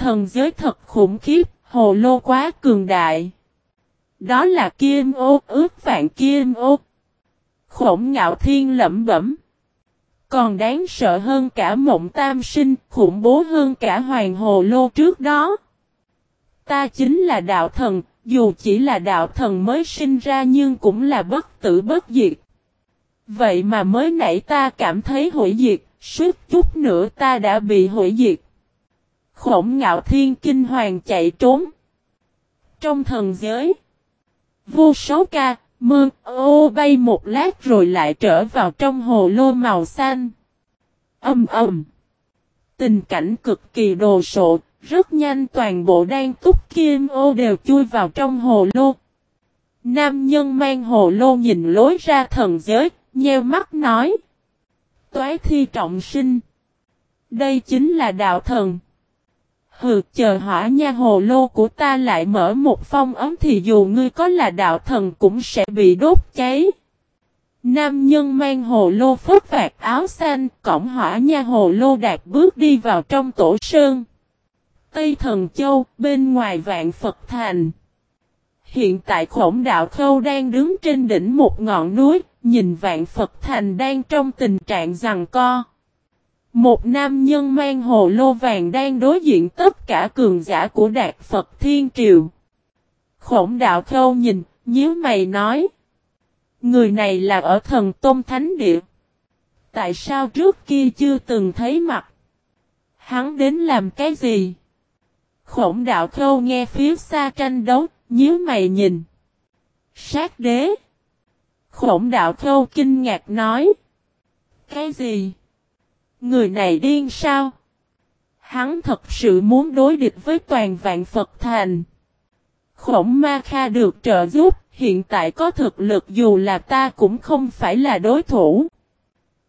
Thần giới thật khủng khiếp, hồ lô quá cường đại. Đó là kim ô ước vạn kim ô. Khổng ngạo thiên lẩm bẩm. Còn đáng sợ hơn cả mộng tam sinh, khủng bố hơn cả hoàng hồ lô trước đó. Ta chính là đạo thần, dù chỉ là đạo thần mới sinh ra nhưng cũng là bất tử bất diệt. Vậy mà mới nãy ta cảm thấy hủy diệt, suốt chút nữa ta đã bị hủy diệt. Khổng ngạo thiên kinh hoàng chạy trốn. Trong thần giới, vô số ca, mơ, ô bay một lát rồi lại trở vào trong hồ lô màu xanh. Âm ầm. Tình cảnh cực kỳ đồ sộ, rất nhanh toàn bộ đang túc kim ô đều chui vào trong hồ lô. Nam nhân mang hồ lô nhìn lối ra thần giới, nheo mắt nói. Toái thi trọng sinh. Đây chính là đạo thần. Hừ, chờ hỏa nha hồ lô của ta lại mở một phong ấm thì dù ngươi có là đạo thần cũng sẽ bị đốt cháy. Nam nhân mang hồ lô phớt vạt áo xanh, cổng hỏa nha hồ lô đạt bước đi vào trong tổ sơn. Tây Thần Châu, bên ngoài vạn Phật Thành. Hiện tại khổng đạo khâu đang đứng trên đỉnh một ngọn núi, nhìn vạn Phật Thành đang trong tình trạng rằng co. Một nam nhân mang hồ lô vàng đang đối diện tất cả cường giả của Đạt Phật Thiên Triều. Khổng đạo khâu nhìn, nhíu mày nói. Người này là ở thần Tôn Thánh Địa. Tại sao trước kia chưa từng thấy mặt? Hắn đến làm cái gì? Khổng đạo khâu nghe phía xa tranh đấu, nhíu mày nhìn. Sát đế. Khổng đạo khâu kinh ngạc nói. Cái gì? Người này điên sao? Hắn thật sự muốn đối địch với toàn vạn Phật thành. Khổng Ma Kha được trợ giúp, hiện tại có thực lực dù là ta cũng không phải là đối thủ.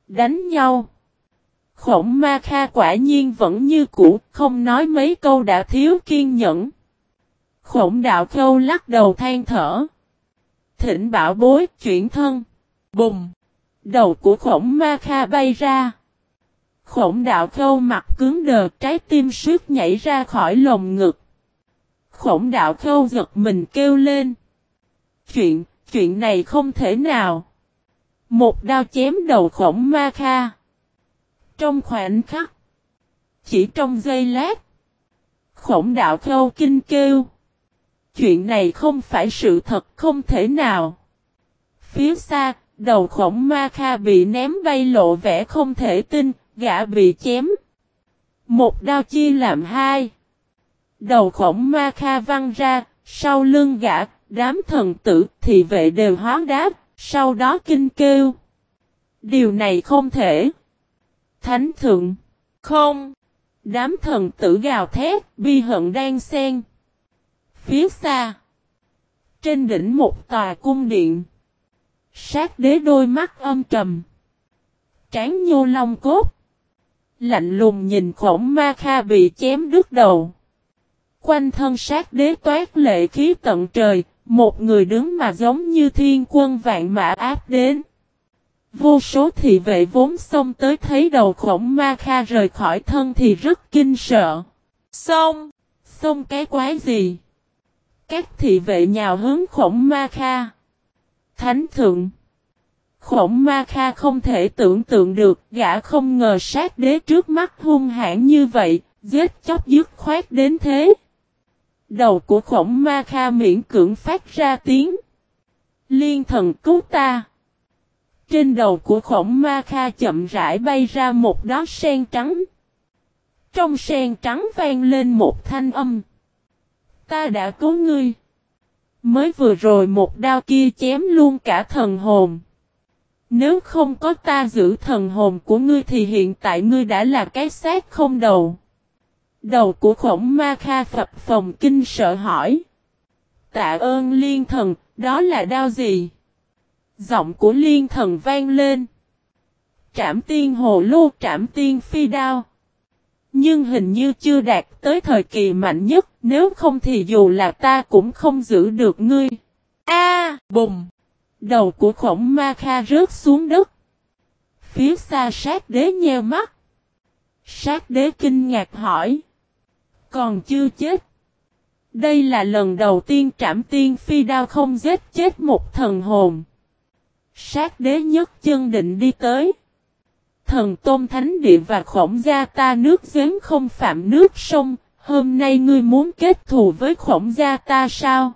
Đánh nhau. Khổng Ma Kha quả nhiên vẫn như cũ, không nói mấy câu đã thiếu kiên nhẫn. Khổng đạo khâu lắc đầu than thở. Thỉnh bảo bối chuyển thân. Bùng. Đầu của khổng ma kha bay ra. Khổng đạo khâu mặt cứng đờ trái tim suýt nhảy ra khỏi lồng ngực. Khổng đạo khâu giật mình kêu lên. Chuyện, chuyện này không thể nào. Một đao chém đầu khổng ma kha. Trong khoảnh khắc. Chỉ trong giây lát. Khổng đạo khâu kinh kêu. Chuyện này không phải sự thật không thể nào. Phía xa, đầu khổng ma kha bị ném bay lộ vẻ không thể tin, gã bị chém. Một đao chia làm hai. Đầu khổng ma kha văng ra, sau lưng gã, đám thần tử, thị vệ đều hóa đáp, sau đó kinh kêu. Điều này không thể. Thánh thượng. Không. Đám thần tử gào thét, bi hận đang xen. Phía xa. Trên đỉnh một tòa cung điện. Sát đế đôi mắt âm trầm. Tráng nhô long cốt. Lạnh lùng nhìn khổng ma kha bị chém đứt đầu. Quanh thân sát đế toát lệ khí tận trời. Một người đứng mà giống như thiên quân vạn mã áp đến. Vô số thị vệ vốn xông tới thấy đầu khổng ma kha rời khỏi thân thì rất kinh sợ. Xông! Xông cái quái gì? Các thị vệ nhào hướng khổng ma kha. Thánh thượng. Khổng ma kha không thể tưởng tượng được, gã không ngờ sát đế trước mắt hung hãn như vậy, giết chóc dứt khoát đến thế. Đầu của khổng ma kha miễn cưỡng phát ra tiếng. Liên thần cứu ta. Trên đầu của khổng ma kha chậm rãi bay ra một đóa sen trắng. Trong sen trắng vang lên một thanh âm. Ta đã cứu ngươi. Mới vừa rồi một đao kia chém luôn cả thần hồn. Nếu không có ta giữ thần hồn của ngươi thì hiện tại ngươi đã là cái xác không đầu. Đầu của khổng ma kha phập phòng kinh sợ hỏi. Tạ ơn liên thần, đó là đau gì? Giọng của liên thần vang lên. Trảm tiên hồ lô trảm tiên phi đao. Nhưng hình như chưa đạt tới thời kỳ mạnh nhất, nếu không thì dù là ta cũng không giữ được ngươi. A, bùng! Đầu của khổng ma kha rớt xuống đất. Phía xa sát đế nheo mắt. Sát đế kinh ngạc hỏi. Còn chưa chết. Đây là lần đầu tiên trảm tiên phi đao không giết chết một thần hồn. Sát đế nhất chân định đi tới. Thần tôn thánh địa và khổng gia ta nước giếng không phạm nước sông. Hôm nay ngươi muốn kết thù với khổng gia ta sao?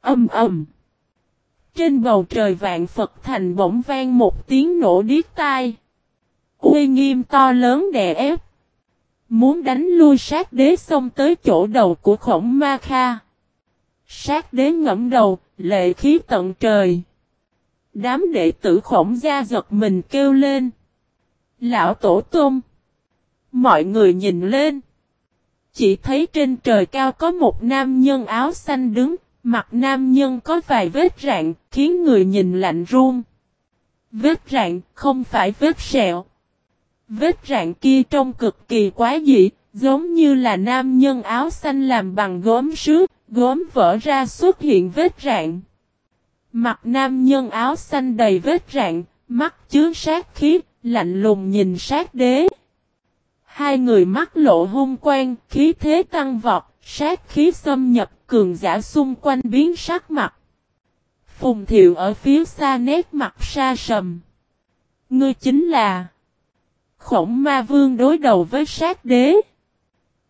Âm ầm. Trên bầu trời vạn Phật thành bỗng vang một tiếng nổ điếc tai. Uy nghiêm to lớn đè ép. Muốn đánh lui sát đế xông tới chỗ đầu của khổng ma kha. Sát đế ngẫm đầu, lệ khí tận trời. Đám đệ tử khổng gia giật mình kêu lên. Lão tổ tôm. Mọi người nhìn lên. Chỉ thấy trên trời cao có một nam nhân áo xanh đứng, mặt nam nhân có vài vết rạn, khiến người nhìn lạnh run. Vết rạn không phải vết sẹo. Vết rạn kia trông cực kỳ quá dị, giống như là nam nhân áo xanh làm bằng gốm sứ, gốm vỡ ra xuất hiện vết rạn. Mặt nam nhân áo xanh đầy vết rạn, mắt chứa sát khí, lạnh lùng nhìn sát đế. Hai người mắt lộ hung quang, khí thế tăng vọt, sát khí xâm nhập, cường giả xung quanh biến sắc mặt. Phùng thiệu ở phía xa nét mặt xa sầm. Ngươi chính là khổng ma vương đối đầu với sát đế.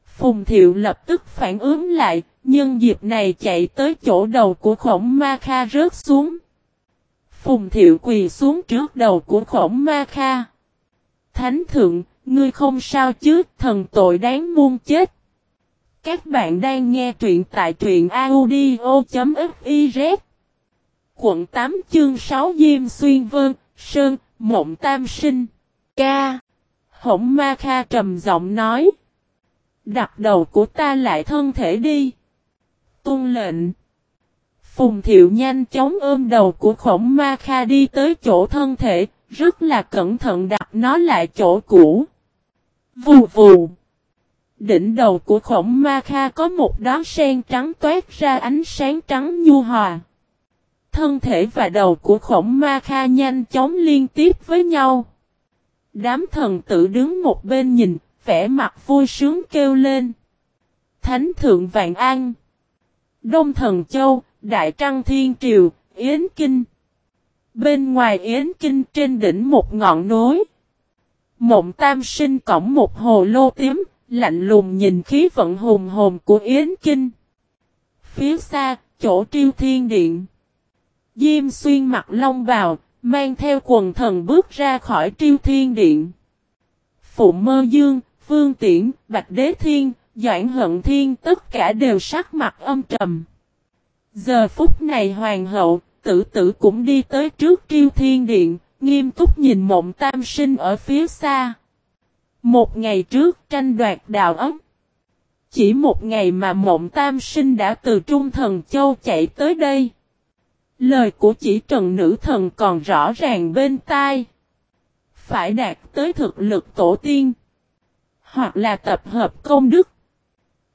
Phùng thiệu lập tức phản ứng lại, nhưng dịp này chạy tới chỗ đầu của khổng ma kha rớt xuống. Phùng thiệu quỳ xuống trước đầu của khổng ma kha. Thánh thượng, ngươi không sao chứ, thần tội đáng muôn chết. Các bạn đang nghe truyện tại truyện audio.fiz Quận 8 chương 6 Diêm Xuyên Vân, Sơn, Mộng Tam Sinh, Ca. Hổng Ma Kha trầm giọng nói. Đặt đầu của ta lại thân thể đi. Tuân lệnh. Phùng Thiệu nhanh chóng ôm đầu của khổng Ma Kha đi tới chỗ thân thể, rất là cẩn thận đặt nó lại chỗ cũ. Vù vù. Đỉnh đầu của khổng ma kha có một đóa sen trắng toát ra ánh sáng trắng nhu hòa. Thân thể và đầu của khổng ma kha nhanh chóng liên tiếp với nhau. Đám thần tử đứng một bên nhìn, vẻ mặt vui sướng kêu lên. Thánh thượng Vạn An Đông Thần Châu, Đại Trăng Thiên Triều, Yến Kinh Bên ngoài Yến Kinh trên đỉnh một ngọn núi Mộng Tam Sinh cổng một hồ lô tím, lạnh lùng nhìn khí vận hùng hồn của Yến Kinh. Phía xa, chỗ triêu thiên điện. Diêm xuyên mặt long vào, mang theo quần thần bước ra khỏi triêu thiên điện. Phụ mơ dương, phương tiễn, bạch đế thiên, doãn hận thiên tất cả đều sắc mặt âm trầm. Giờ phút này hoàng hậu, tử tử cũng đi tới trước triêu thiên điện, nghiêm túc nhìn mộng tam sinh ở phía xa. Một ngày trước tranh đoạt đạo ấm. Chỉ một ngày mà mộng tam sinh đã từ Trung Thần Châu chạy tới đây. Lời của chỉ trần nữ thần còn rõ ràng bên tai. Phải đạt tới thực lực tổ tiên. Hoặc là tập hợp công đức.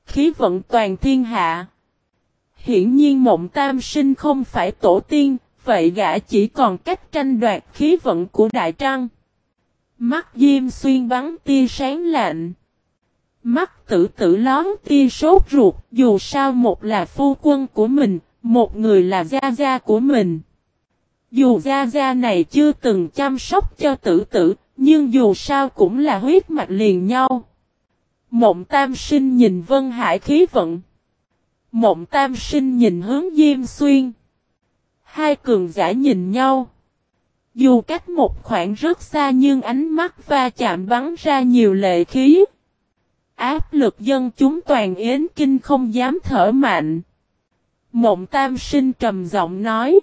Khí vận toàn thiên hạ. Hiển nhiên mộng tam sinh không phải tổ tiên, vậy gã chỉ còn cách tranh đoạt khí vận của Đại Trăng. Mắt Diêm Xuyên bắn tia sáng lạnh. Mắt tử tử lón tia sốt ruột, dù sao một là phu quân của mình, một người là gia gia của mình. Dù gia gia này chưa từng chăm sóc cho tử tử, nhưng dù sao cũng là huyết mạch liền nhau. Mộng tam sinh nhìn Vân Hải khí vận. Mộng tam sinh nhìn hướng Diêm Xuyên. Hai cường giả nhìn nhau. Dù cách một khoảng rất xa nhưng ánh mắt va chạm bắn ra nhiều lệ khí. Áp lực dân chúng toàn yến kinh không dám thở mạnh. Mộng tam sinh trầm giọng nói.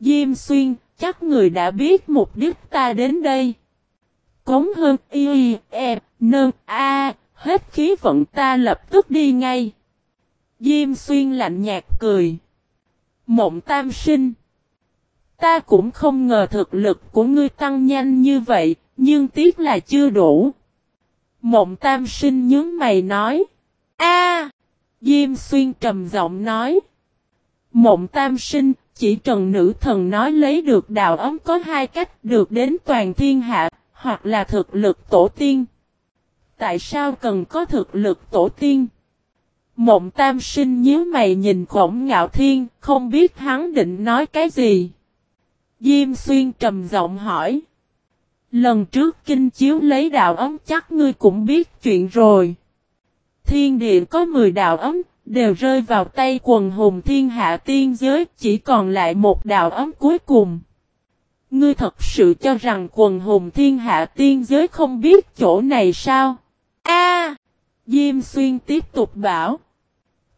Diêm xuyên, chắc người đã biết mục đích ta đến đây. Cống hơn y, e, nơn, a, hết khí vận ta lập tức đi ngay. Diêm xuyên lạnh nhạt cười. Mộng tam sinh. Ta cũng không ngờ thực lực của ngươi tăng nhanh như vậy, nhưng tiếc là chưa đủ. Mộng tam sinh nhớ mày nói. A, Diêm xuyên trầm giọng nói. Mộng tam sinh, chỉ trần nữ thần nói lấy được đạo ấm có hai cách được đến toàn thiên hạ, hoặc là thực lực tổ tiên. Tại sao cần có thực lực tổ tiên? Mộng tam sinh nhíu mày nhìn khổng ngạo thiên, không biết hắn định nói cái gì. Diêm xuyên trầm giọng hỏi. Lần trước kinh chiếu lấy đạo ấm chắc ngươi cũng biết chuyện rồi. Thiên địa có 10 đạo ấm, đều rơi vào tay quần hùng thiên hạ tiên giới, chỉ còn lại một đạo ấm cuối cùng. Ngươi thật sự cho rằng quần hùng thiên hạ tiên giới không biết chỗ này sao? A! Diêm xuyên tiếp tục bảo.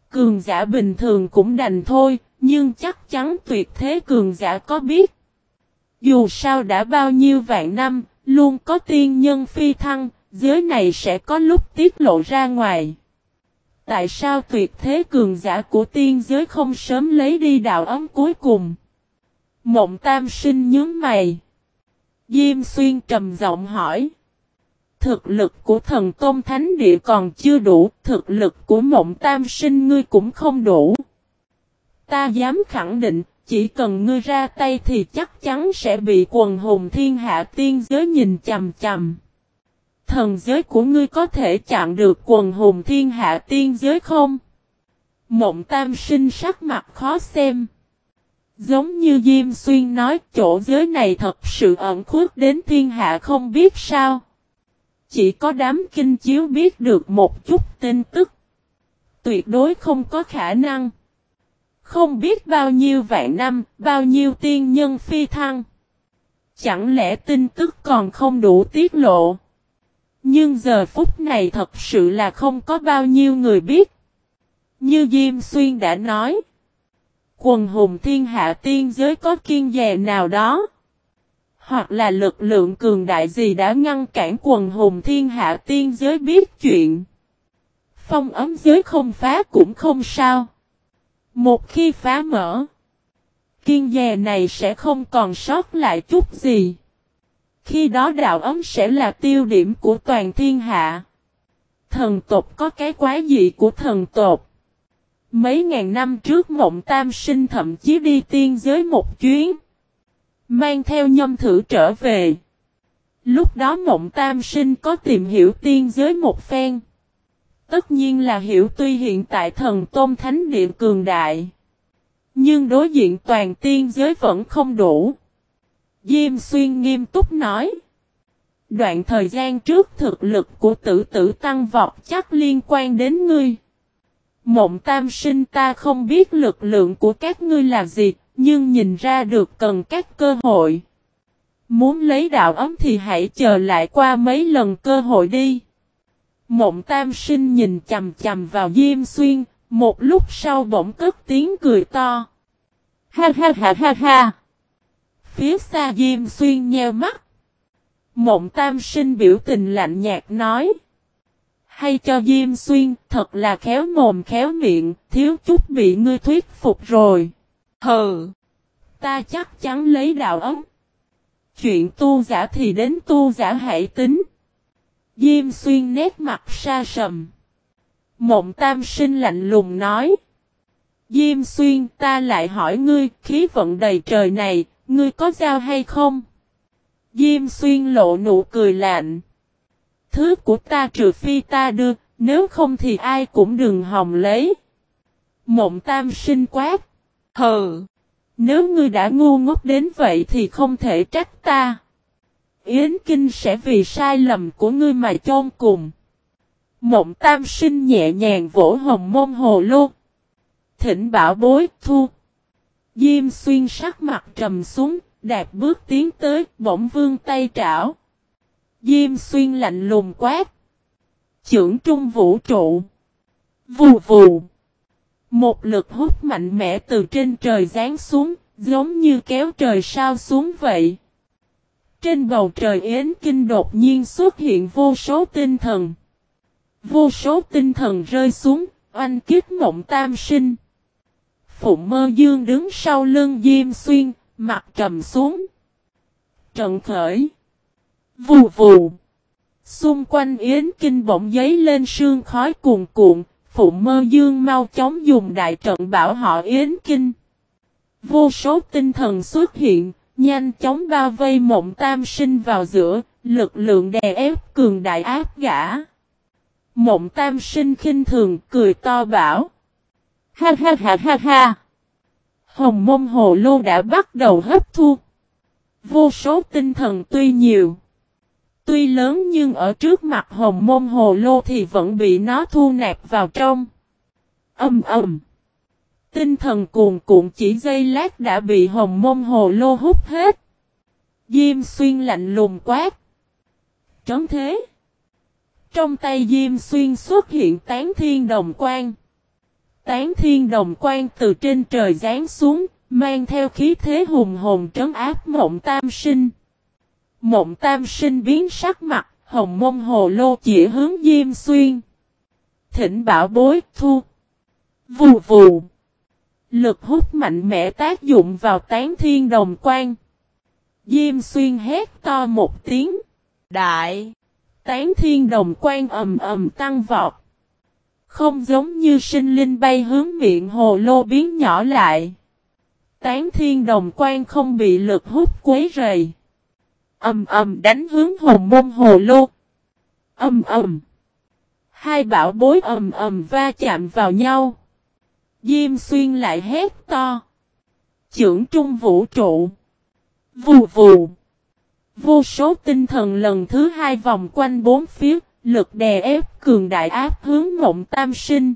Cường giả bình thường cũng đành thôi, nhưng chắc chắn tuyệt thế cường giả có biết. Dù sao đã bao nhiêu vạn năm, luôn có tiên nhân phi thăng, giới này sẽ có lúc tiết lộ ra ngoài. Tại sao tuyệt thế cường giả của tiên giới không sớm lấy đi đạo ấm cuối cùng? Mộng tam sinh nhớ mày. Diêm xuyên trầm giọng hỏi. Thực lực của thần Tôn Thánh Địa còn chưa đủ, thực lực của mộng tam sinh ngươi cũng không đủ. Ta dám khẳng định, chỉ cần ngươi ra tay thì chắc chắn sẽ bị quần hùng thiên hạ tiên giới nhìn chầm chầm. Thần giới của ngươi có thể chặn được quần hùng thiên hạ tiên giới không? Mộng tam sinh sắc mặt khó xem. Giống như Diêm Xuyên nói, chỗ giới này thật sự ẩn khuất đến thiên hạ không biết sao. Chỉ có đám kinh chiếu biết được một chút tin tức. Tuyệt đối không có khả năng. Không biết bao nhiêu vạn năm, bao nhiêu tiên nhân phi thăng. Chẳng lẽ tin tức còn không đủ tiết lộ. Nhưng giờ phút này thật sự là không có bao nhiêu người biết. Như Diêm Xuyên đã nói. Quần hùng thiên hạ tiên giới có kiên dè nào đó. Hoặc là lực lượng cường đại gì đã ngăn cản quần hùng thiên hạ tiên giới biết chuyện. Phong ấm giới không phá cũng không sao. Một khi phá mở. Kiên dè này sẽ không còn sót lại chút gì. Khi đó đạo ấm sẽ là tiêu điểm của toàn thiên hạ. Thần tộc có cái quái dị của thần tộc. Mấy ngàn năm trước mộng tam sinh thậm chí đi tiên giới một chuyến. Mang theo nhâm thử trở về. Lúc đó mộng tam sinh có tìm hiểu tiên giới một phen. Tất nhiên là hiểu tuy hiện tại thần tôn thánh điện cường đại. Nhưng đối diện toàn tiên giới vẫn không đủ. Diêm xuyên nghiêm túc nói. Đoạn thời gian trước thực lực của tử tử tăng vọt chắc liên quan đến ngươi. Mộng tam sinh ta không biết lực lượng của các ngươi là gì, nhưng nhìn ra được cần các cơ hội. Muốn lấy đạo ấm thì hãy chờ lại qua mấy lần cơ hội đi. Mộng tam sinh nhìn chầm chầm vào Diêm Xuyên, một lúc sau bỗng cất tiếng cười to. Ha ha ha ha ha. Phía xa Diêm Xuyên nheo mắt. Mộng tam sinh biểu tình lạnh nhạt nói. Hay cho Diêm Xuyên, thật là khéo mồm khéo miệng, thiếu chút bị ngươi thuyết phục rồi. Hừ, ta chắc chắn lấy đạo ấm. Chuyện tu giả thì đến tu giả hãy tính. Diêm Xuyên nét mặt xa sầm. Mộng tam sinh lạnh lùng nói. Diêm Xuyên ta lại hỏi ngươi khí vận đầy trời này, ngươi có giao hay không? Diêm Xuyên lộ nụ cười lạnh. Thứ của ta trừ phi ta đưa, nếu không thì ai cũng đừng hòng lấy. Mộng tam sinh quát. Hờ! Nếu ngươi đã ngu ngốc đến vậy thì không thể trách ta. Yến Kinh sẽ vì sai lầm của ngươi mà chôn cùng. Mộng tam sinh nhẹ nhàng vỗ hồng môn hồ lô. Thịnh bảo bối thu. Diêm xuyên sắc mặt trầm xuống, đạp bước tiến tới, bỗng vương tay trảo. Diêm xuyên lạnh lùng quát. Chưởng trung vũ trụ. Vù vù. Một lực hút mạnh mẽ từ trên trời rán xuống, giống như kéo trời sao xuống vậy. Trên bầu trời Yến Kinh đột nhiên xuất hiện vô số tinh thần. Vô số tinh thần rơi xuống, oanh kiếp mộng tam sinh. Phụng mơ dương đứng sau lưng Diêm Xuyên, mặt trầm xuống. Trận khởi. Vù vù. Xung quanh Yến Kinh bỗng giấy lên sương khói cuồn cuộn, Phụ mơ dương mau chóng dùng đại trận bảo họ Yến Kinh. Vô số tinh thần xuất hiện, nhanh chóng bao vây mộng tam sinh vào giữa, lực lượng đè ép cường đại áp gã. Mộng tam sinh khinh thường cười to bảo. Ha ha ha ha ha. Hồng mông hồ lô đã bắt đầu hấp thu. Vô số tinh thần tuy nhiều. Tuy lớn nhưng ở trước mặt hồng mông hồ lô thì vẫn bị nó thu nạp vào trong. Âm ầm. Tinh thần cuồn cuộn chỉ giây lát đã bị hồng mông hồ lô hút hết. Diêm xuyên lạnh lùng quát. Trấn thế. Trong tay Diêm xuyên xuất hiện tán thiên đồng quan. Tán thiên đồng quan từ trên trời giáng xuống, mang theo khí thế hùng hồn trấn áp mộng tam sinh. Mộng tam sinh biến sắc mặt, hồng mông hồ lô chỉ hướng Diêm xuyên. Thỉnh bảo bối thu. Vù vù. Lực hút mạnh mẽ tác dụng vào tán thiên đồng quan. Diêm xuyên hét to một tiếng. Đại. Tán thiên đồng quan ầm ầm tăng vọt. Không giống như sinh linh bay hướng miệng hồ lô biến nhỏ lại. Tán thiên đồng quan không bị lực hút quấy rầy. Ầm ầm đánh hướng hồn môn hồ lô. Ầm ầm. Hai bảo bối ầm ầm va chạm vào nhau. Diêm xuyên lại hét to. Chưởng trung vũ trụ. Vù vù. Vô số tinh thần lần thứ hai vòng quanh bốn phía, lực đè ép cường đại áp hướng mộng tam sinh.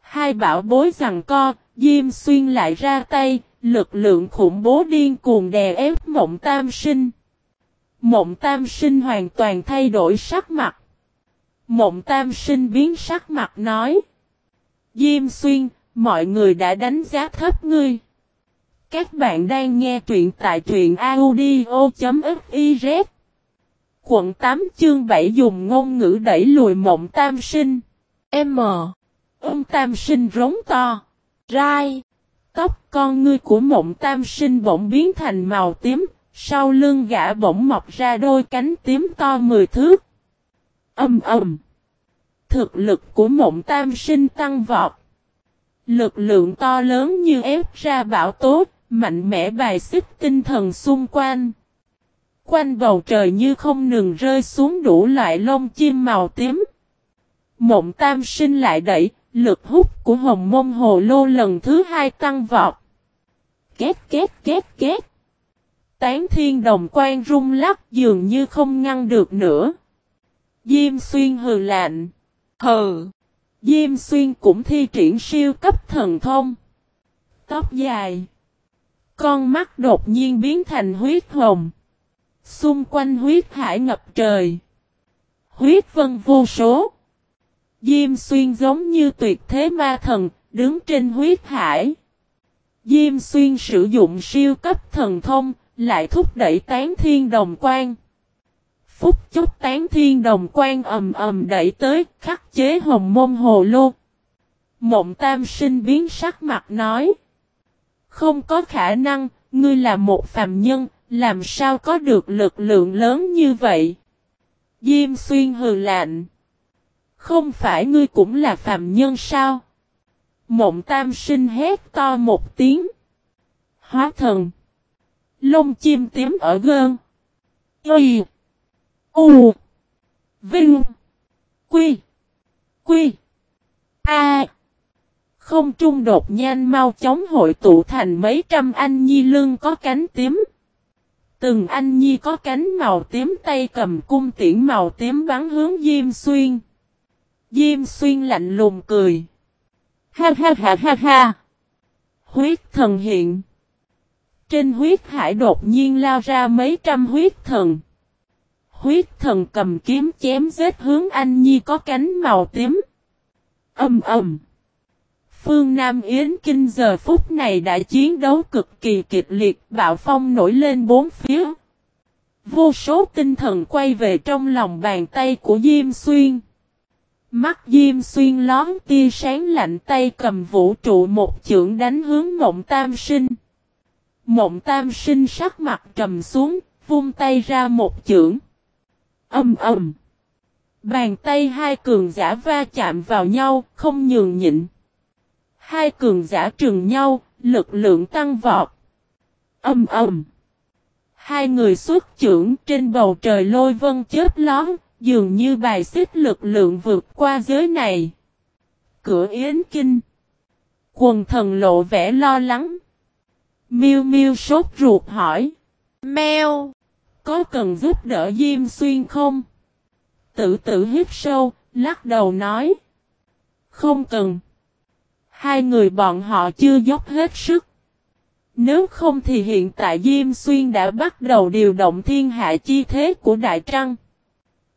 Hai bảo bối rằng co, Diêm Xuyên lại ra tay, lực lượng khủng bố điên cuồng đè ép mộng tam sinh. Mộng tam sinh hoàn toàn thay đổi sắc mặt. Mộng tam sinh biến sắc mặt nói. Diêm Xuyên, mọi người đã đánh giá thấp ngươi. Các bạn đang nghe truyện tại truyện audio.fiz Quận 8 chương 7 dùng ngôn ngữ đẩy lùi mộng tam sinh. M. Ông tam sinh rống to. Rai. Tóc con ngươi của mộng tam sinh bỗng biến thành màu tím. Sau lưng gã bỗng mọc ra đôi cánh tím to mười thước. Âm ầm. Thực lực của mộng tam sinh tăng vọt. Lực lượng to lớn như ép ra bão tốt mạnh mẽ bài xích tinh thần xung quanh. Quanh bầu trời như không ngừng rơi xuống đủ loại lông chim màu tím. Mộng tam sinh lại đẩy, lực hút của hồng mông hồ lô lần thứ hai tăng vọt. Két két két két. Tán thiên đồng quan rung lắc dường như không ngăn được nữa. Diêm xuyên hừ lạnh. Hừ. Diêm xuyên cũng thi triển siêu cấp thần thông. Tóc dài. Con mắt đột nhiên biến thành huyết hồng. Xung quanh huyết hải ngập trời. Huyết vân vô số. Diêm xuyên giống như tuyệt thế ma thần, đứng trên huyết hải. Diêm xuyên sử dụng siêu cấp thần thông, lại thúc đẩy tán thiên đồng quan phút chốc tán thiên đồng quan ầm ầm đẩy tới, khắc chế hồng môn hồ lô. Mộng tam sinh biến sắc mặt nói. Không có khả năng, ngươi là một phàm nhân, làm sao có được lực lượng lớn như vậy? Diêm xuyên hừ lạnh. Không phải ngươi cũng là phàm nhân sao? Mộng tam sinh hét to một tiếng. Hóa thần. Lông chim tím ở gơn. Ây! U. Vinh. Quy. Quy. A. Không trung đột nhanh mau chóng hội tụ thành mấy trăm anh nhi lưng có cánh tím. Từng anh nhi có cánh màu tím tay cầm cung tiễn màu tím bắn hướng Diêm Xuyên. Diêm Xuyên lạnh lùng cười. Ha ha ha ha ha. Huyết thần hiện. Trên huyết hải đột nhiên lao ra mấy trăm huyết thần. Huyết thần cầm kiếm chém giết hướng anh nhi có cánh màu tím. Âm ầm. Phương Nam Yến Kinh giờ phút này đã chiến đấu cực kỳ kịch liệt, bạo phong nổi lên bốn phía. Vô số tinh thần quay về trong lòng bàn tay của Diêm Xuyên. Mắt Diêm Xuyên lón tia sáng lạnh tay cầm vũ trụ một chưởng đánh hướng Mộng Tam Sinh. Mộng Tam Sinh sắc mặt trầm xuống, vung tay ra một chưởng. Âm ầm. Bàn tay hai cường giả va chạm vào nhau, không nhường nhịn. Hai cường giả trừng nhau, lực lượng tăng vọt. Âm ầm. Hai người xuất trưởng trên bầu trời lôi vân chớp lón, dường như bài xích lực lượng vượt qua giới này. Cửa Yến Kinh. Quần thần lộ vẻ lo lắng. Miêu Miêu sốt ruột hỏi. Mèo, có cần giúp đỡ Diêm Xuyên không? Tự tử hít sâu, lắc đầu nói. Không cần. Hai người bọn họ chưa dốc hết sức. Nếu không thì hiện tại Diêm Xuyên đã bắt đầu điều động thiên hạ chi thế của Đại Trăng.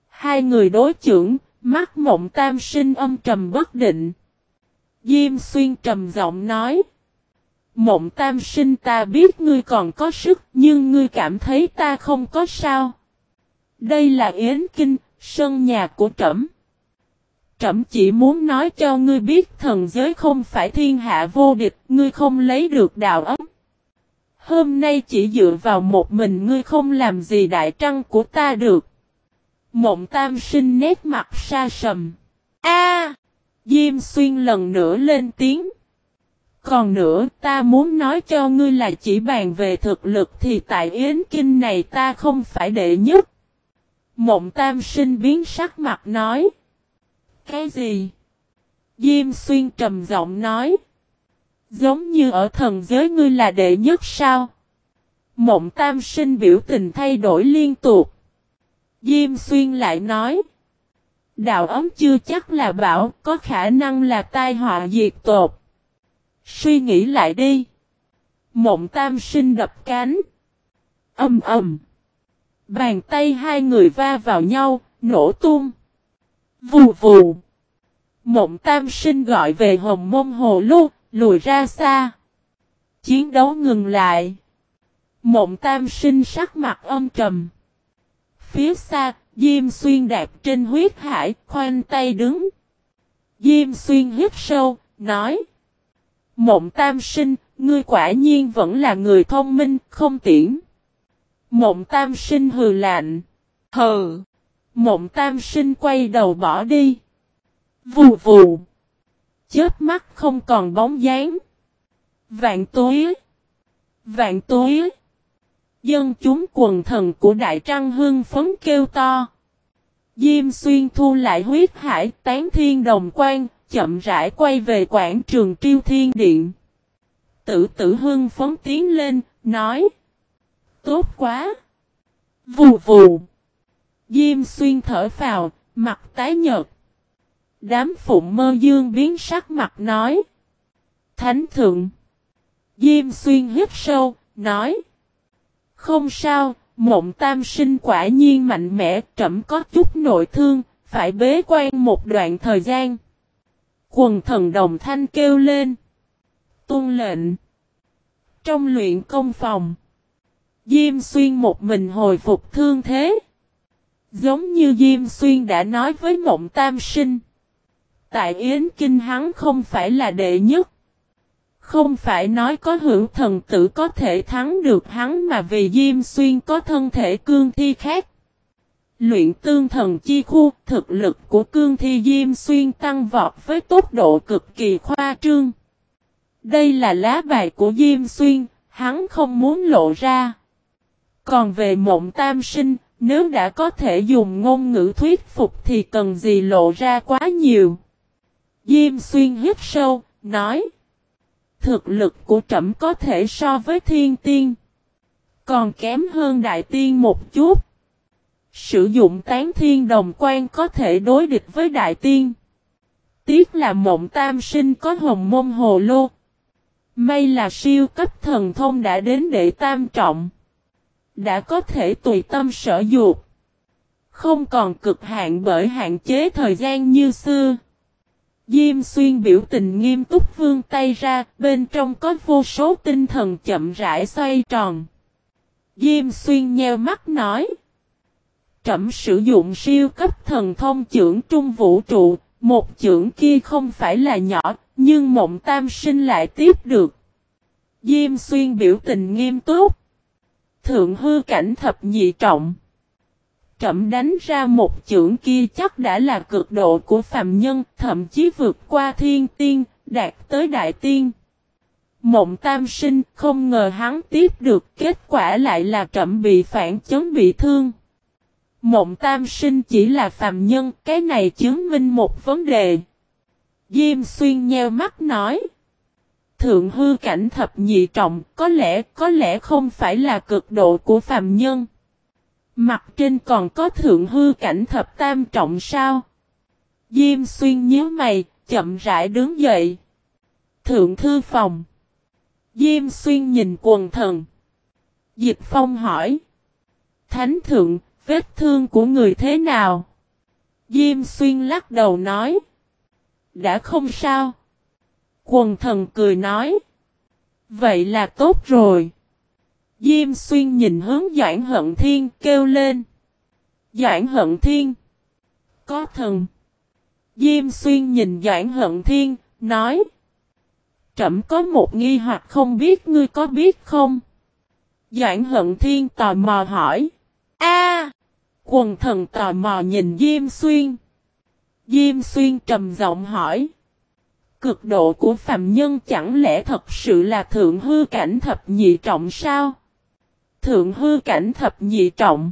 Hai người đối trưởng, mắt mộng tam sinh âm trầm bất định. Diêm Xuyên trầm giọng nói. Mộng tam sinh ta biết ngươi còn có sức nhưng ngươi cảm thấy ta không có sao. Đây là Yến Kinh, sân nhà của trẫm. Trẫm chỉ muốn nói cho ngươi biết thần giới không phải thiên hạ vô địch, ngươi không lấy được đạo ấm. Hôm nay chỉ dựa vào một mình ngươi không làm gì đại trăng của ta được. Mộng tam sinh nét mặt xa sầm. A, Diêm xuyên lần nữa lên tiếng. Còn nữa ta muốn nói cho ngươi là chỉ bàn về thực lực thì tại Yến Kinh này ta không phải đệ nhất. Mộng tam sinh biến sắc mặt nói. Cái gì? Diêm xuyên trầm giọng nói. Giống như ở thần giới ngươi là đệ nhất sao? Mộng tam sinh biểu tình thay đổi liên tục. Diêm xuyên lại nói. Đạo ấm chưa chắc là bảo, có khả năng là tai họa diệt tột. Suy nghĩ lại đi. Mộng tam sinh đập cánh. Âm ầm. Bàn tay hai người va vào nhau, nổ tung. Vù vù. Mộng tam sinh gọi về hồng mông hồ lô, lùi ra xa. Chiến đấu ngừng lại. Mộng tam sinh sắc mặt âm trầm. Phía xa, Diêm xuyên đạp trên huyết hải, khoanh tay đứng. Diêm xuyên hít sâu, nói. Mộng tam sinh, ngươi quả nhiên vẫn là người thông minh, không tiễn. Mộng tam sinh hừ lạnh. Hừ. Mộng tam sinh quay đầu bỏ đi. Vù vù. Chớp mắt không còn bóng dáng. Vạn túi. Vạn túi. Dân chúng quần thần của Đại Trăng hương phấn kêu to. Diêm xuyên thu lại huyết hải tán thiên đồng quan, chậm rãi quay về quảng trường triêu thiên điện. Tử tử hương phấn tiến lên, nói. Tốt quá! Vù vù! Diêm xuyên thở phào, mặt tái nhợt. Đám phụng mơ dương biến sắc mặt nói. Thánh thượng! Diêm xuyên hít sâu, nói. Không sao, mộng tam sinh quả nhiên mạnh mẽ, trẫm có chút nội thương, phải bế quan một đoạn thời gian. Quần thần đồng thanh kêu lên. tuân lệnh. Trong luyện công phòng. Diêm xuyên một mình hồi phục thương thế. Giống như Diêm xuyên đã nói với mộng tam sinh. Tại Yến Kinh hắn không phải là đệ nhất. Không phải nói có hữu thần tử có thể thắng được hắn mà vì Diêm Xuyên có thân thể cương thi khác. Luyện tương thần chi khu, thực lực của cương thi Diêm Xuyên tăng vọt với tốc độ cực kỳ khoa trương. Đây là lá bài của Diêm Xuyên, hắn không muốn lộ ra. Còn về mộng tam sinh, nếu đã có thể dùng ngôn ngữ thuyết phục thì cần gì lộ ra quá nhiều. Diêm Xuyên hít sâu, nói thực lực của trẫm có thể so với thiên tiên. Còn kém hơn đại tiên một chút. Sử dụng tán thiên đồng quan có thể đối địch với đại tiên. Tiếc là mộng tam sinh có hồng môn hồ lô. May là siêu cấp thần thông đã đến để tam trọng. Đã có thể tùy tâm sở dục. Không còn cực hạn bởi hạn chế thời gian như xưa. Diêm xuyên biểu tình nghiêm túc vương tay ra, bên trong có vô số tinh thần chậm rãi xoay tròn. Diêm xuyên nheo mắt nói. Trẩm sử dụng siêu cấp thần thông trưởng trung vũ trụ, một trưởng kia không phải là nhỏ, nhưng mộng tam sinh lại tiếp được. Diêm xuyên biểu tình nghiêm túc. Thượng hư cảnh thập nhị trọng. Trẩm đánh ra một trưởng kia chắc đã là cực độ của phàm nhân, thậm chí vượt qua thiên tiên, đạt tới đại tiên. Mộng tam sinh không ngờ hắn tiếp được kết quả lại là trẩm bị phản chấn bị thương. Mộng tam sinh chỉ là phàm nhân, cái này chứng minh một vấn đề. Diêm xuyên nheo mắt nói. Thượng hư cảnh thập nhị trọng, có lẽ, có lẽ không phải là cực độ của phàm nhân. Mặt trên còn có thượng hư cảnh thập tam trọng sao? Diêm xuyên nhớ mày, chậm rãi đứng dậy. Thượng thư phòng. Diêm xuyên nhìn quần thần. Dịch phong hỏi. Thánh thượng, vết thương của người thế nào? Diêm xuyên lắc đầu nói. Đã không sao. Quần thần cười nói. Vậy là tốt rồi. Diêm xuyên nhìn hướng Doãn Hận Thiên kêu lên. Doãn Hận Thiên. Có thần. Diêm xuyên nhìn Doãn Hận Thiên, nói. Trẩm có một nghi hoặc không biết ngươi có biết không? Doãn Hận Thiên tò mò hỏi. A, Quần thần tò mò nhìn Diêm Xuyên. Diêm Xuyên trầm giọng hỏi. Cực độ của phàm nhân chẳng lẽ thật sự là thượng hư cảnh thập nhị trọng sao? Thượng hư cảnh thập nhị trọng.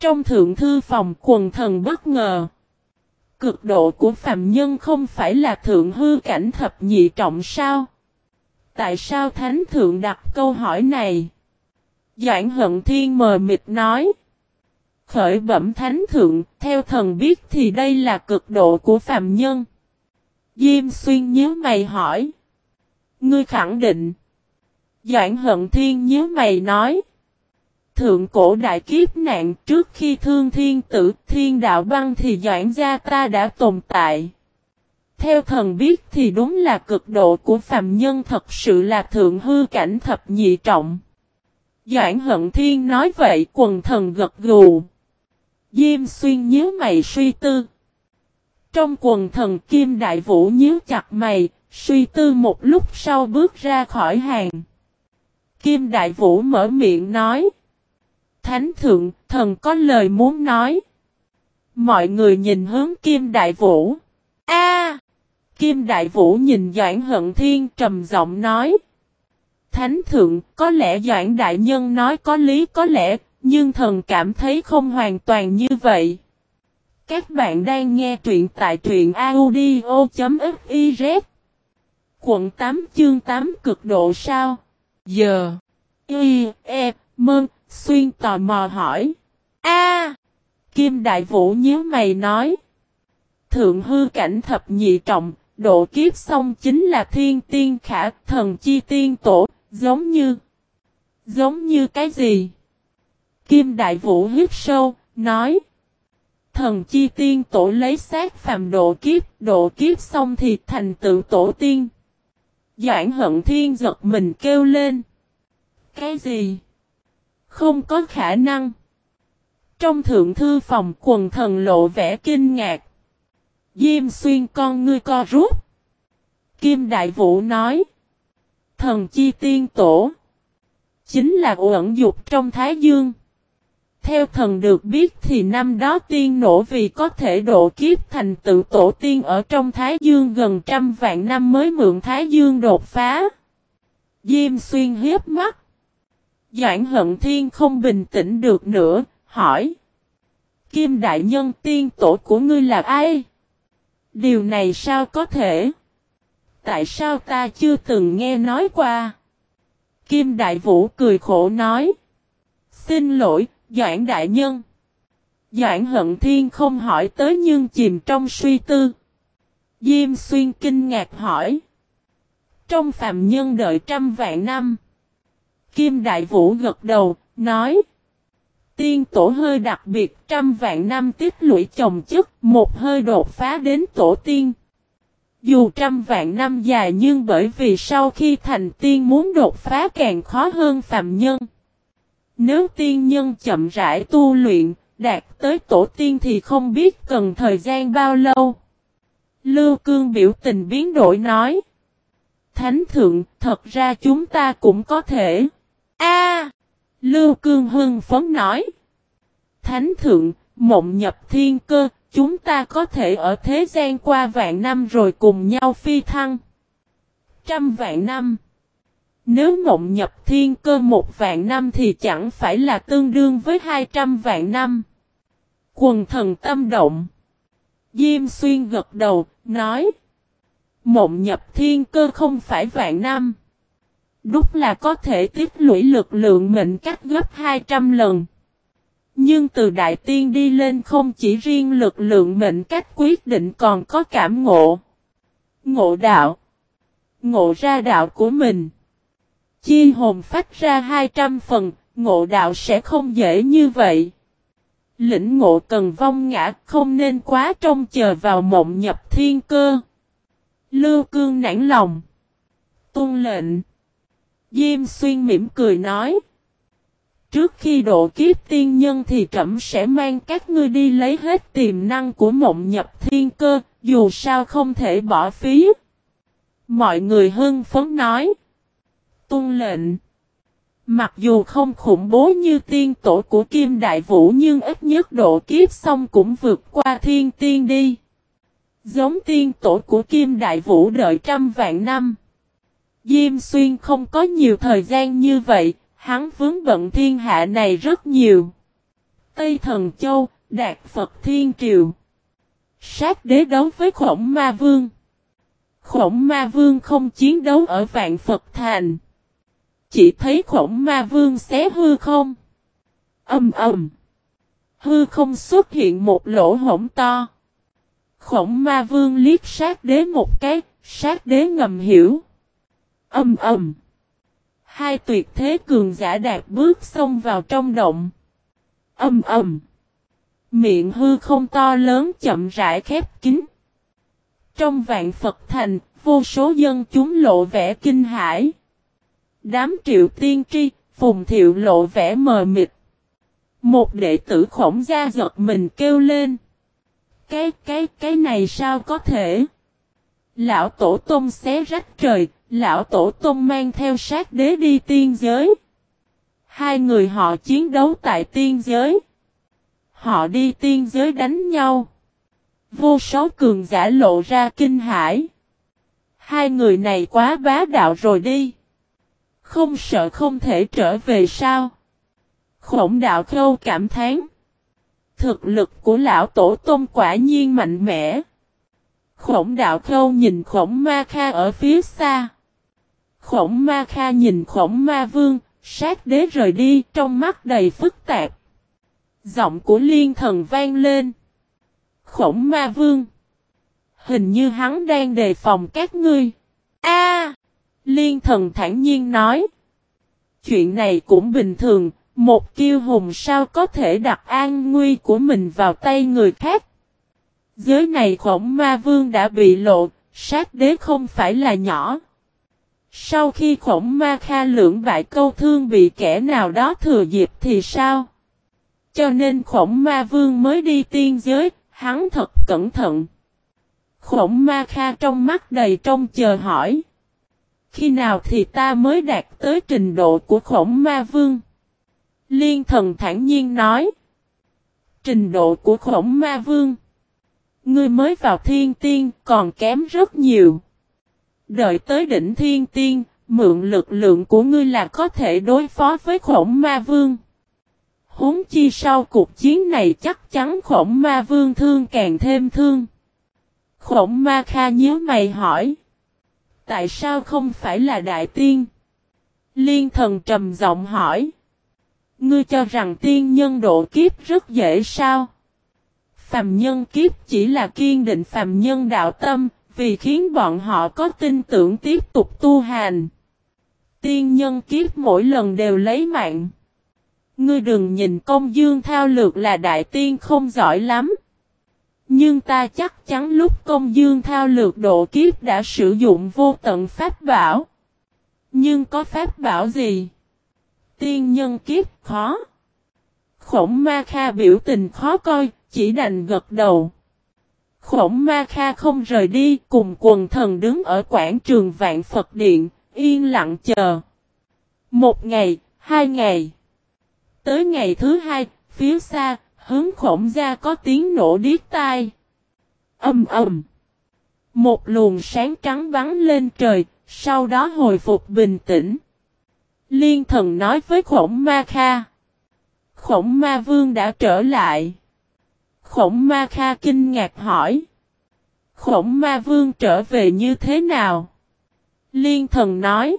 Trong thượng thư phòng quần thần bất ngờ. Cực độ của phàm nhân không phải là thượng hư cảnh thập nhị trọng sao? Tại sao Thánh Thượng đặt câu hỏi này? Doãn hận thiên mờ mịt nói. Khởi bẩm Thánh Thượng, theo thần biết thì đây là cực độ của phàm nhân. Diêm xuyên nhớ mày hỏi. Ngươi khẳng định. Doãn hận thiên nhớ mày nói. Thượng cổ đại kiếp nạn trước khi thương thiên tử thiên đạo băng thì doãn gia ta đã tồn tại. Theo thần biết thì đúng là cực độ của phàm nhân thật sự là thượng hư cảnh thập nhị trọng. Doãn hận thiên nói vậy quần thần gật gù. Diêm xuyên nhớ mày suy tư. Trong quần thần kim đại vũ nhíu chặt mày, suy tư một lúc sau bước ra khỏi hàng. Kim đại vũ mở miệng nói. Thánh thượng, thần có lời muốn nói. Mọi người nhìn hướng kim đại vũ. A! kim đại vũ nhìn Doãn hận thiên trầm giọng nói. Thánh thượng, có lẽ Doãn đại nhân nói có lý có lẽ, nhưng thần cảm thấy không hoàn toàn như vậy. Các bạn đang nghe truyện tại truyện audio.fiz Quận 8 chương 8 cực độ sao? Giờ. Y, E, Mơn, Xuyên tò mò hỏi. A Kim Đại Vũ nhớ mày nói. Thượng hư cảnh thập nhị trọng, độ kiếp xong chính là thiên tiên khả thần chi tiên tổ, giống như. Giống như cái gì? Kim Đại Vũ hít sâu, nói. Thần chi tiên tổ lấy xác phàm độ kiếp, độ kiếp xong thì thành tựu tổ tiên. Doãn hận thiên giật mình kêu lên. Cái gì? Không có khả năng. Trong thượng thư phòng quần thần lộ vẻ kinh ngạc. Diêm xuyên con ngươi co rút. Kim Đại Vũ nói. Thần chi tiên tổ. Chính là ẩn dục trong Thái Dương. Theo thần được biết thì năm đó tiên nổ vì có thể độ kiếp thành tự tổ tiên ở trong Thái Dương gần trăm vạn năm mới mượn Thái Dương đột phá. Diêm xuyên hiếp mắt. Doãn hận thiên không bình tĩnh được nữa, hỏi. Kim đại nhân tiên tổ của ngươi là ai? Điều này sao có thể? Tại sao ta chưa từng nghe nói qua? Kim đại vũ cười khổ nói. Xin lỗi, Doãn đại nhân. Doãn hận thiên không hỏi tới nhưng chìm trong suy tư. Diêm xuyên kinh ngạc hỏi. Trong phạm nhân đợi trăm vạn năm. Kim Đại Vũ gật đầu, nói. Tiên tổ hơi đặc biệt trăm vạn năm tích lũy chồng chức, một hơi đột phá đến tổ tiên. Dù trăm vạn năm dài nhưng bởi vì sau khi thành tiên muốn đột phá càng khó hơn phạm nhân. Nếu tiên nhân chậm rãi tu luyện, đạt tới tổ tiên thì không biết cần thời gian bao lâu. Lưu Cương biểu tình biến đổi nói. Thánh thượng, thật ra chúng ta cũng có thể. A! Lưu Cương Hưng phấn nói. Thánh thượng, mộng nhập thiên cơ, chúng ta có thể ở thế gian qua vạn năm rồi cùng nhau phi thăng. Trăm vạn năm. Nếu mộng nhập thiên cơ một vạn năm thì chẳng phải là tương đương với hai trăm vạn năm. Quần thần tâm động. Diêm xuyên gật đầu, nói. Mộng nhập thiên cơ không phải vạn năm. Đúc là có thể tiếp lũy lực lượng mệnh cách gấp 200 lần. Nhưng từ đại tiên đi lên không chỉ riêng lực lượng mệnh cách quyết định còn có cảm ngộ. Ngộ đạo. Ngộ ra đạo của mình. Chi hồn phát ra 200 phần, ngộ đạo sẽ không dễ như vậy. Lĩnh ngộ cần vong ngã không nên quá trông chờ vào mộng nhập thiên cơ. Lưu cương nản lòng. Tôn lệnh. Diêm xuyên mỉm cười nói. Trước khi độ kiếp tiên nhân thì trẫm sẽ mang các ngươi đi lấy hết tiềm năng của mộng nhập thiên cơ, dù sao không thể bỏ phí. Mọi người hưng phấn nói. Tôn lệnh. Mặc dù không khủng bố như tiên tổ của Kim Đại Vũ nhưng ít nhất độ kiếp xong cũng vượt qua thiên tiên đi. Giống tiên tổ của Kim Đại Vũ đợi trăm vạn năm. Diêm Xuyên không có nhiều thời gian như vậy, hắn vướng bận thiên hạ này rất nhiều. Tây Thần Châu, Đạt Phật Thiên Triều. Sát đế đấu với khổng ma vương. Khổng ma vương không chiến đấu ở vạn Phật Thành. Chỉ thấy khổng ma vương xé hư không. Âm ầm. Hư không xuất hiện một lỗ hổng to. Khổng ma vương liếc sát đế một cái, sát đế ngầm hiểu. Âm ầm. Hai tuyệt thế cường giả đạt bước xông vào trong động. Âm ầm. Miệng hư không to lớn chậm rãi khép kín. Trong vạn Phật thành, vô số dân chúng lộ vẻ kinh hãi. Đám triệu tiên tri, phùng thiệu lộ vẻ mờ mịt. Một đệ tử khổng gia giật mình kêu lên. Cái, cái, cái này sao có thể? Lão tổ tông xé rách trời, lão tổ tông mang theo sát đế đi tiên giới. Hai người họ chiến đấu tại tiên giới. Họ đi tiên giới đánh nhau. Vô số cường giả lộ ra kinh hãi. Hai người này quá bá đạo rồi đi. Không sợ không thể trở về sao? Khổng đạo khâu cảm thán. Thực lực của lão tổ tôn quả nhiên mạnh mẽ. Khổng đạo khâu nhìn khổng ma kha ở phía xa. Khổng ma kha nhìn khổng ma vương, sát đế rời đi trong mắt đầy phức tạp. Giọng của liên thần vang lên. Khổng ma vương. Hình như hắn đang đề phòng các ngươi. A Liên thần thản nhiên nói. Chuyện này cũng bình thường, một kiêu hùng sao có thể đặt an nguy của mình vào tay người khác. Giới này khổng ma vương đã bị lộ, sát đế không phải là nhỏ. Sau khi khổng ma kha lưỡng bại câu thương bị kẻ nào đó thừa dịp thì sao? Cho nên khổng ma vương mới đi tiên giới, hắn thật cẩn thận. Khổng ma kha trong mắt đầy trông chờ hỏi. Khi nào thì ta mới đạt tới trình độ của khổng ma vương? Liên thần thản nhiên nói. Trình độ của khổng ma vương. Ngươi mới vào thiên tiên còn kém rất nhiều. Đợi tới đỉnh thiên tiên, mượn lực lượng của ngươi là có thể đối phó với khổng ma vương. Huống chi sau cuộc chiến này chắc chắn khổng ma vương thương càng thêm thương. Khổng ma kha nhớ mày hỏi. Tại sao không phải là đại tiên? Liên thần trầm giọng hỏi. Ngươi cho rằng tiên nhân độ kiếp rất dễ sao? Phàm nhân kiếp chỉ là kiên định phàm nhân đạo tâm, vì khiến bọn họ có tin tưởng tiếp tục tu hành. Tiên nhân kiếp mỗi lần đều lấy mạng. Ngươi đừng nhìn công dương thao lược là đại tiên không giỏi lắm. Nhưng ta chắc chắn lúc công dương thao lược độ kiếp đã sử dụng vô tận pháp bảo. Nhưng có pháp bảo gì? Tiên nhân kiếp khó. Khổng ma kha biểu tình khó coi, chỉ đành gật đầu. Khổng ma kha không rời đi, cùng quần thần đứng ở quảng trường vạn Phật Điện, yên lặng chờ. Một ngày, hai ngày. Tới ngày thứ hai, phía xa, hướng khổng ra có tiếng nổ điếc tai. Âm ầm. Một luồng sáng trắng bắn lên trời, sau đó hồi phục bình tĩnh. Liên thần nói với khổng ma kha. Khổng ma vương đã trở lại. Khổng ma kha kinh ngạc hỏi. Khổng ma vương trở về như thế nào? Liên thần nói.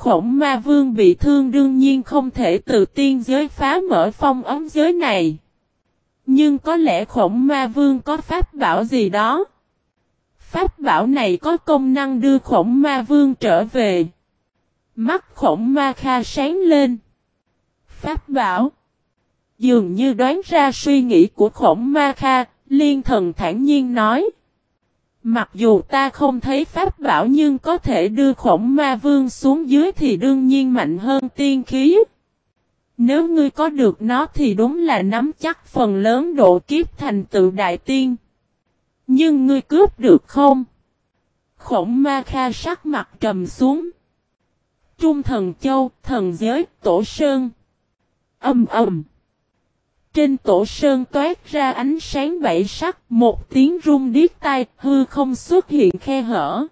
Khổng ma vương bị thương đương nhiên không thể từ tiên giới phá mở phong ấm giới này. Nhưng có lẽ khổng ma vương có pháp bảo gì đó. Pháp bảo này có công năng đưa khổng ma vương trở về. Mắt khổng ma kha sáng lên. Pháp bảo. Dường như đoán ra suy nghĩ của khổng ma kha, liên thần thản nhiên nói. Mặc dù ta không thấy pháp bảo nhưng có thể đưa khổng ma vương xuống dưới thì đương nhiên mạnh hơn tiên khí. Nếu ngươi có được nó thì đúng là nắm chắc phần lớn độ kiếp thành tựu đại tiên. Nhưng ngươi cướp được không? Khổng ma kha sắc mặt trầm xuống. Trung thần châu, thần giới, tổ sơn. Âm ầm. Trên tổ sơn toát ra ánh sáng bảy sắc, một tiếng rung điếc tai, hư không xuất hiện khe hở.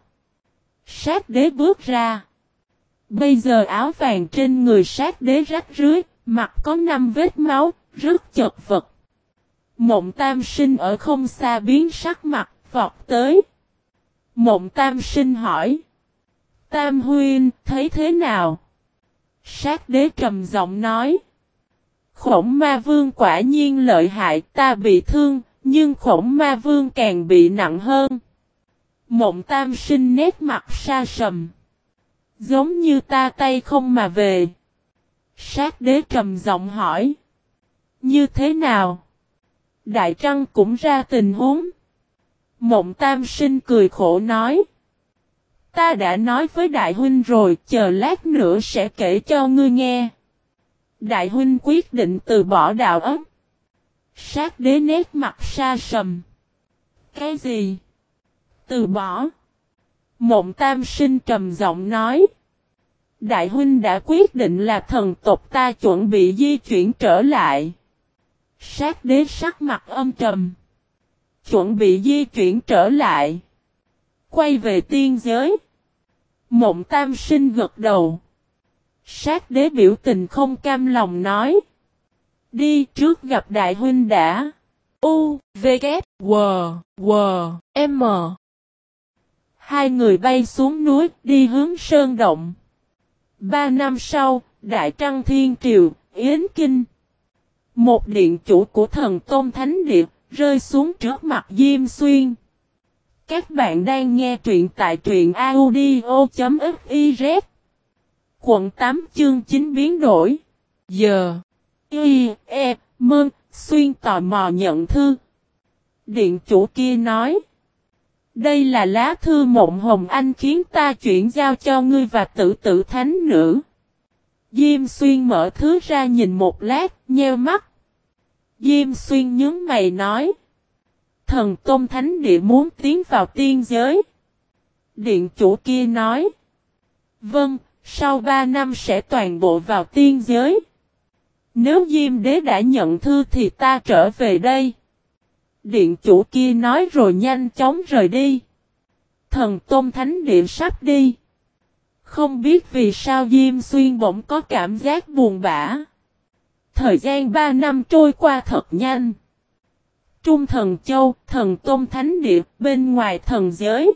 Sát đế bước ra. Bây giờ áo vàng trên người sát đế rách rưới, mặt có năm vết máu, rất chật vật. Mộng tam sinh ở không xa biến sắc mặt, vọt tới. Mộng tam sinh hỏi. Tam huyên, thấy thế nào? Sát đế trầm giọng nói. Khổng ma vương quả nhiên lợi hại ta bị thương, nhưng khổng ma vương càng bị nặng hơn. Mộng tam sinh nét mặt xa sầm. Giống như ta tay không mà về. Sát đế trầm giọng hỏi. Như thế nào? Đại Trăng cũng ra tình huống. Mộng tam sinh cười khổ nói. Ta đã nói với đại huynh rồi, chờ lát nữa sẽ kể cho ngươi nghe. Đại huynh quyết định từ bỏ đạo ấm. Sát đế nét mặt xa sầm. Cái gì? Từ bỏ. Mộng tam sinh trầm giọng nói. Đại huynh đã quyết định là thần tộc ta chuẩn bị di chuyển trở lại. Sát đế sắc mặt âm trầm. Chuẩn bị di chuyển trở lại. Quay về tiên giới. Mộng tam sinh gật đầu. Sát đế biểu tình không cam lòng nói. Đi trước gặp đại huynh đã. U, V, K, W, W, M. Hai người bay xuống núi đi hướng sơn động. Ba năm sau, Đại Trăng Thiên Triều, Yến Kinh. Một điện chủ của thần Tôn Thánh Điệp rơi xuống trước mặt Diêm Xuyên. Các bạn đang nghe truyện tại truyện audio.fif Quận 8 chương 9 biến đổi. Giờ. Y, E, Mơn, Xuyên tò mò nhận thư. Điện chủ kia nói. Đây là lá thư mộng hồng anh khiến ta chuyển giao cho ngươi và tử tử thánh nữ. Diêm xuyên mở thứ ra nhìn một lát, nheo mắt. Diêm xuyên nhớ mày nói. Thần Tôn Thánh Địa muốn tiến vào tiên giới. Điện chủ kia nói. Vâng, sau ba năm sẽ toàn bộ vào tiên giới. Nếu Diêm Đế đã nhận thư thì ta trở về đây. Điện chủ kia nói rồi nhanh chóng rời đi. Thần Tôn Thánh Địa sắp đi. Không biết vì sao Diêm Xuyên bỗng có cảm giác buồn bã. Thời gian ba năm trôi qua thật nhanh. Trung thần châu, thần Tôn Thánh Địa, bên ngoài thần giới.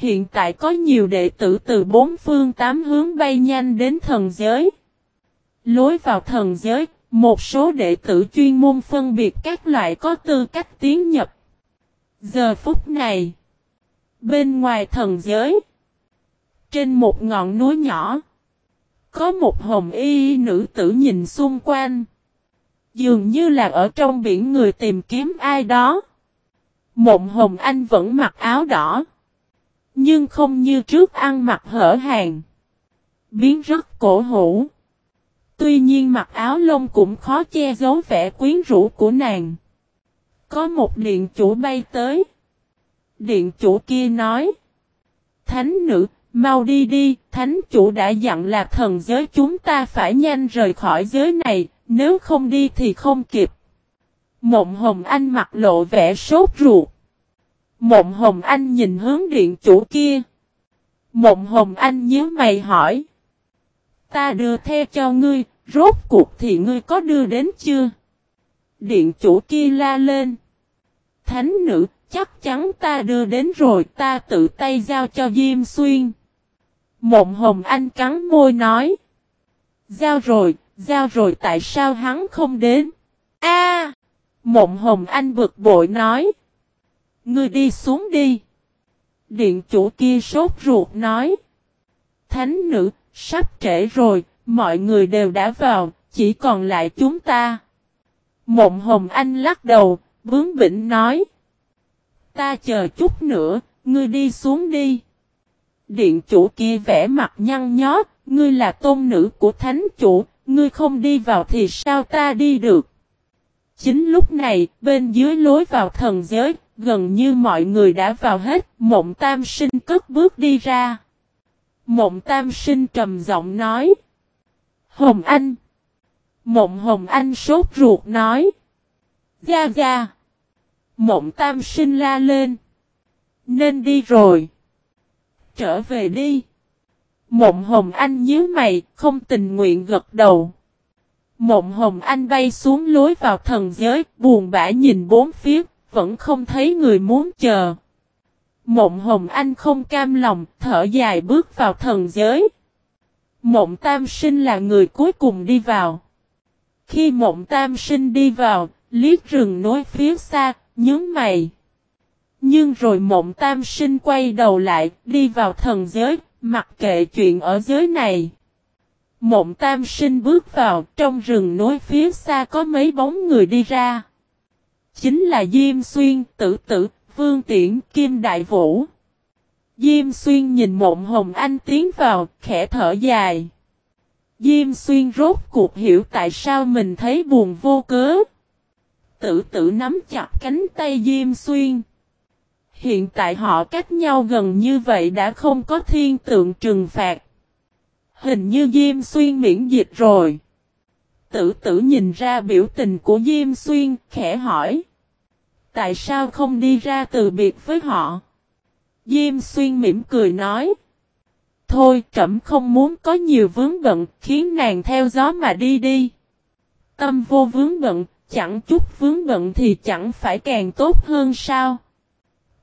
Hiện tại có nhiều đệ tử từ bốn phương tám hướng bay nhanh đến thần giới. Lối vào thần giới, một số đệ tử chuyên môn phân biệt các loại có tư cách tiến nhập. Giờ phút này, bên ngoài thần giới, trên một ngọn núi nhỏ, có một hồng y nữ tử nhìn xung quanh. Dường như là ở trong biển người tìm kiếm ai đó. Mộng hồng anh vẫn mặc áo đỏ. Nhưng không như trước ăn mặc hở hàng. Biến rất cổ hủ. Tuy nhiên mặc áo lông cũng khó che giấu vẻ quyến rũ của nàng. Có một điện chủ bay tới. Điện chủ kia nói. Thánh nữ, mau đi đi, thánh chủ đã dặn là thần giới chúng ta phải nhanh rời khỏi giới này, nếu không đi thì không kịp. Mộng Hồng Anh mặt lộ vẻ sốt ruột. Mộng Hồng Anh nhìn hướng điện chủ kia. Mộng Hồng Anh nhớ mày hỏi. Ta đưa theo cho ngươi, rốt cuộc thì ngươi có đưa đến chưa? Điện chủ kia la lên. Thánh nữ, chắc chắn ta đưa đến rồi ta tự tay giao cho Diêm Xuyên. Mộng Hồng Anh cắn môi nói. Giao rồi, giao rồi tại sao hắn không đến? A! Mộng Hồng Anh bực bội nói. Ngươi đi xuống đi. Điện chủ kia sốt ruột nói. Thánh nữ, sắp trễ rồi, mọi người đều đã vào, chỉ còn lại chúng ta. Mộng Hồng Anh lắc đầu, bướng bỉnh nói. Ta chờ chút nữa, ngươi đi xuống đi. Điện chủ kia vẽ mặt nhăn nhó, ngươi là tôn nữ của thánh chủ, ngươi không đi vào thì sao ta đi được. Chính lúc này, bên dưới lối vào thần giới, gần như mọi người đã vào hết, mộng tam sinh cất bước đi ra. Mộng tam sinh trầm giọng nói. Hồng Anh. Mộng Hồng Anh sốt ruột nói. Gia Gia. Mộng tam sinh la lên. Nên đi rồi. Trở về đi. Mộng Hồng Anh nhíu mày, không tình nguyện gật đầu. Mộng Hồng Anh bay xuống lối vào thần giới, buồn bã nhìn bốn phía, vẫn không thấy người muốn chờ. Mộng Hồng Anh không cam lòng, thở dài bước vào thần giới. Mộng Tam Sinh là người cuối cùng đi vào. Khi Mộng Tam Sinh đi vào, liếc rừng nối phía xa, nhướng mày. Nhưng rồi Mộng Tam Sinh quay đầu lại, đi vào thần giới, mặc kệ chuyện ở giới này. Mộng tam sinh bước vào, trong rừng nối phía xa có mấy bóng người đi ra. Chính là Diêm Xuyên, Tử Tử, Vương Tiễn, Kim Đại Vũ. Diêm Xuyên nhìn mộng hồng anh tiến vào, khẽ thở dài. Diêm Xuyên rốt cuộc hiểu tại sao mình thấy buồn vô cớ. Tử tử nắm chặt cánh tay Diêm Xuyên. Hiện tại họ cách nhau gần như vậy đã không có thiên tượng trừng phạt. Hình như Diêm Xuyên miễn dịch rồi. Tử tử nhìn ra biểu tình của Diêm Xuyên, khẽ hỏi. Tại sao không đi ra từ biệt với họ? Diêm Xuyên mỉm cười nói. Thôi trẫm không muốn có nhiều vướng bận, khiến nàng theo gió mà đi đi. Tâm vô vướng bận, chẳng chút vướng bận thì chẳng phải càng tốt hơn sao?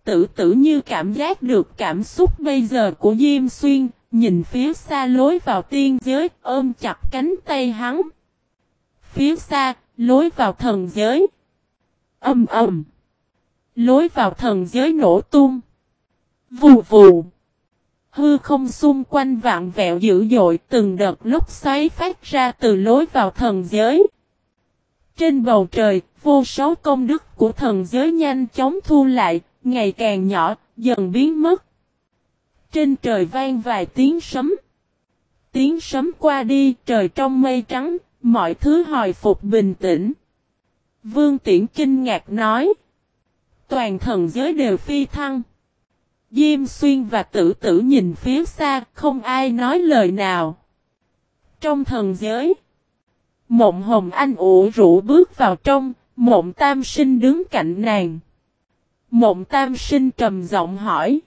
Tử tử như cảm giác được cảm xúc bây giờ của Diêm Xuyên, nhìn phía xa lối vào tiên giới, ôm chặt cánh tay hắn. Phía xa, lối vào thần giới. Âm ầm. Lối vào thần giới nổ tung. Vù vù. Hư không xung quanh vạn vẹo dữ dội từng đợt lúc xoáy phát ra từ lối vào thần giới. Trên bầu trời, vô số công đức của thần giới nhanh chóng thu lại, ngày càng nhỏ, dần biến mất. Trên trời vang vài tiếng sấm. Tiếng sấm qua đi, trời trong mây trắng, mọi thứ hồi phục bình tĩnh. Vương Tiễn kinh ngạc nói. Toàn thần giới đều phi thăng. Diêm xuyên và tử tử nhìn phía xa, không ai nói lời nào. Trong thần giới, mộng hồng anh ủ rũ bước vào trong, mộng tam sinh đứng cạnh nàng. Mộng tam sinh trầm giọng hỏi.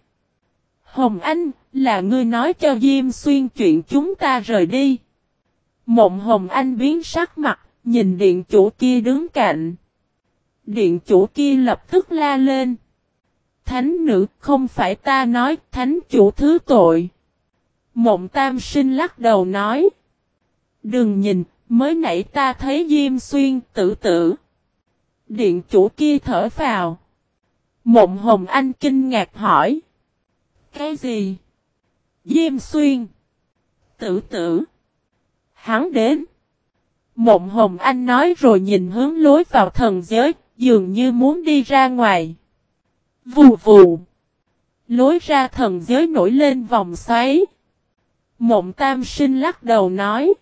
Hồng Anh, là ngươi nói cho Diêm Xuyên chuyện chúng ta rời đi. Mộng Hồng Anh biến sắc mặt, nhìn điện chủ kia đứng cạnh. Điện chủ kia lập tức la lên. Thánh nữ, không phải ta nói, thánh chủ thứ tội. Mộng Tam Sinh lắc đầu nói. Đừng nhìn, mới nãy ta thấy Diêm Xuyên tự tử. Điện chủ kia thở vào. Mộng Hồng Anh kinh ngạc hỏi. Cái gì? Diêm xuyên. Tử tử. Hắn đến. Mộng Hồng Anh nói rồi nhìn hướng lối vào thần giới, dường như muốn đi ra ngoài. Vù vù. Lối ra thần giới nổi lên vòng xoáy. Mộng Tam Sinh lắc đầu nói.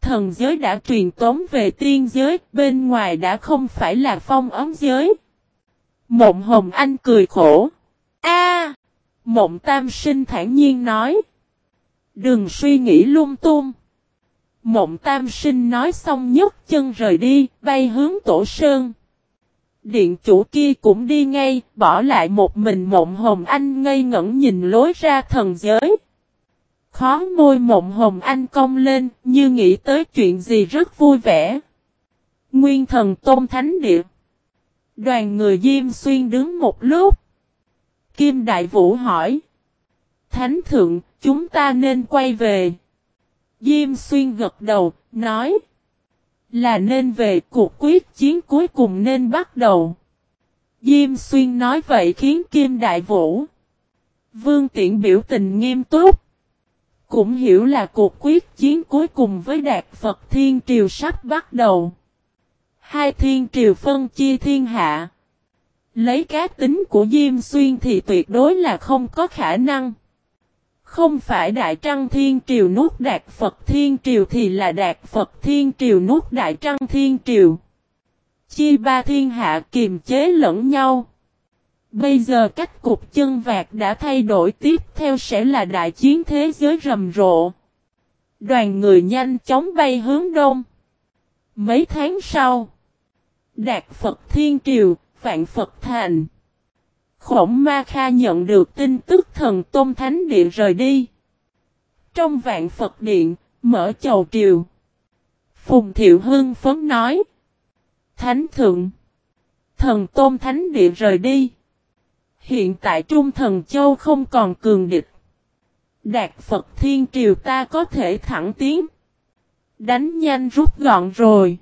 Thần giới đã truyền tống về tiên giới, bên ngoài đã không phải là phong ấm giới. Mộng Hồng Anh cười khổ. A, Mộng Tam Sinh thản nhiên nói. Đừng suy nghĩ lung tung. Mộng Tam Sinh nói xong nhấc chân rời đi, bay hướng tổ sơn. Điện chủ kia cũng đi ngay, bỏ lại một mình Mộng Hồng Anh ngây ngẩn nhìn lối ra thần giới. Khó môi Mộng Hồng Anh cong lên, như nghĩ tới chuyện gì rất vui vẻ. Nguyên thần Tôn Thánh Địa. Đoàn người Diêm Xuyên đứng một lúc. Kim Đại Vũ hỏi. Thánh Thượng, chúng ta nên quay về. Diêm Xuyên gật đầu, nói. Là nên về cuộc quyết chiến cuối cùng nên bắt đầu. Diêm Xuyên nói vậy khiến Kim Đại Vũ. Vương Tiễn biểu tình nghiêm túc. Cũng hiểu là cuộc quyết chiến cuối cùng với Đạt Phật Thiên Triều sắp bắt đầu. Hai Thiên Triều phân chia thiên hạ. Lấy cá tính của Diêm Xuyên thì tuyệt đối là không có khả năng. Không phải Đại Trăng Thiên Triều nuốt Đạt Phật Thiên Triều thì là Đạt Phật Thiên Triều nuốt Đại Trăng Thiên Triều. Chi ba thiên hạ kiềm chế lẫn nhau. Bây giờ cách cục chân vạc đã thay đổi tiếp theo sẽ là đại chiến thế giới rầm rộ. Đoàn người nhanh chóng bay hướng đông. Mấy tháng sau, Đạt Phật Thiên Triều, Vạn Phật Thành. Khổng Ma Kha nhận được tin tức thần Tôn Thánh Điện rời đi. Trong Vạn Phật Điện, mở chầu triều. Phùng Thiệu Hưng phấn nói. Thánh Thượng. Thần Tôn Thánh Điện rời đi. Hiện tại Trung Thần Châu không còn cường địch. Đạt Phật Thiên Triều ta có thể thẳng tiến. Đánh nhanh rút gọn rồi.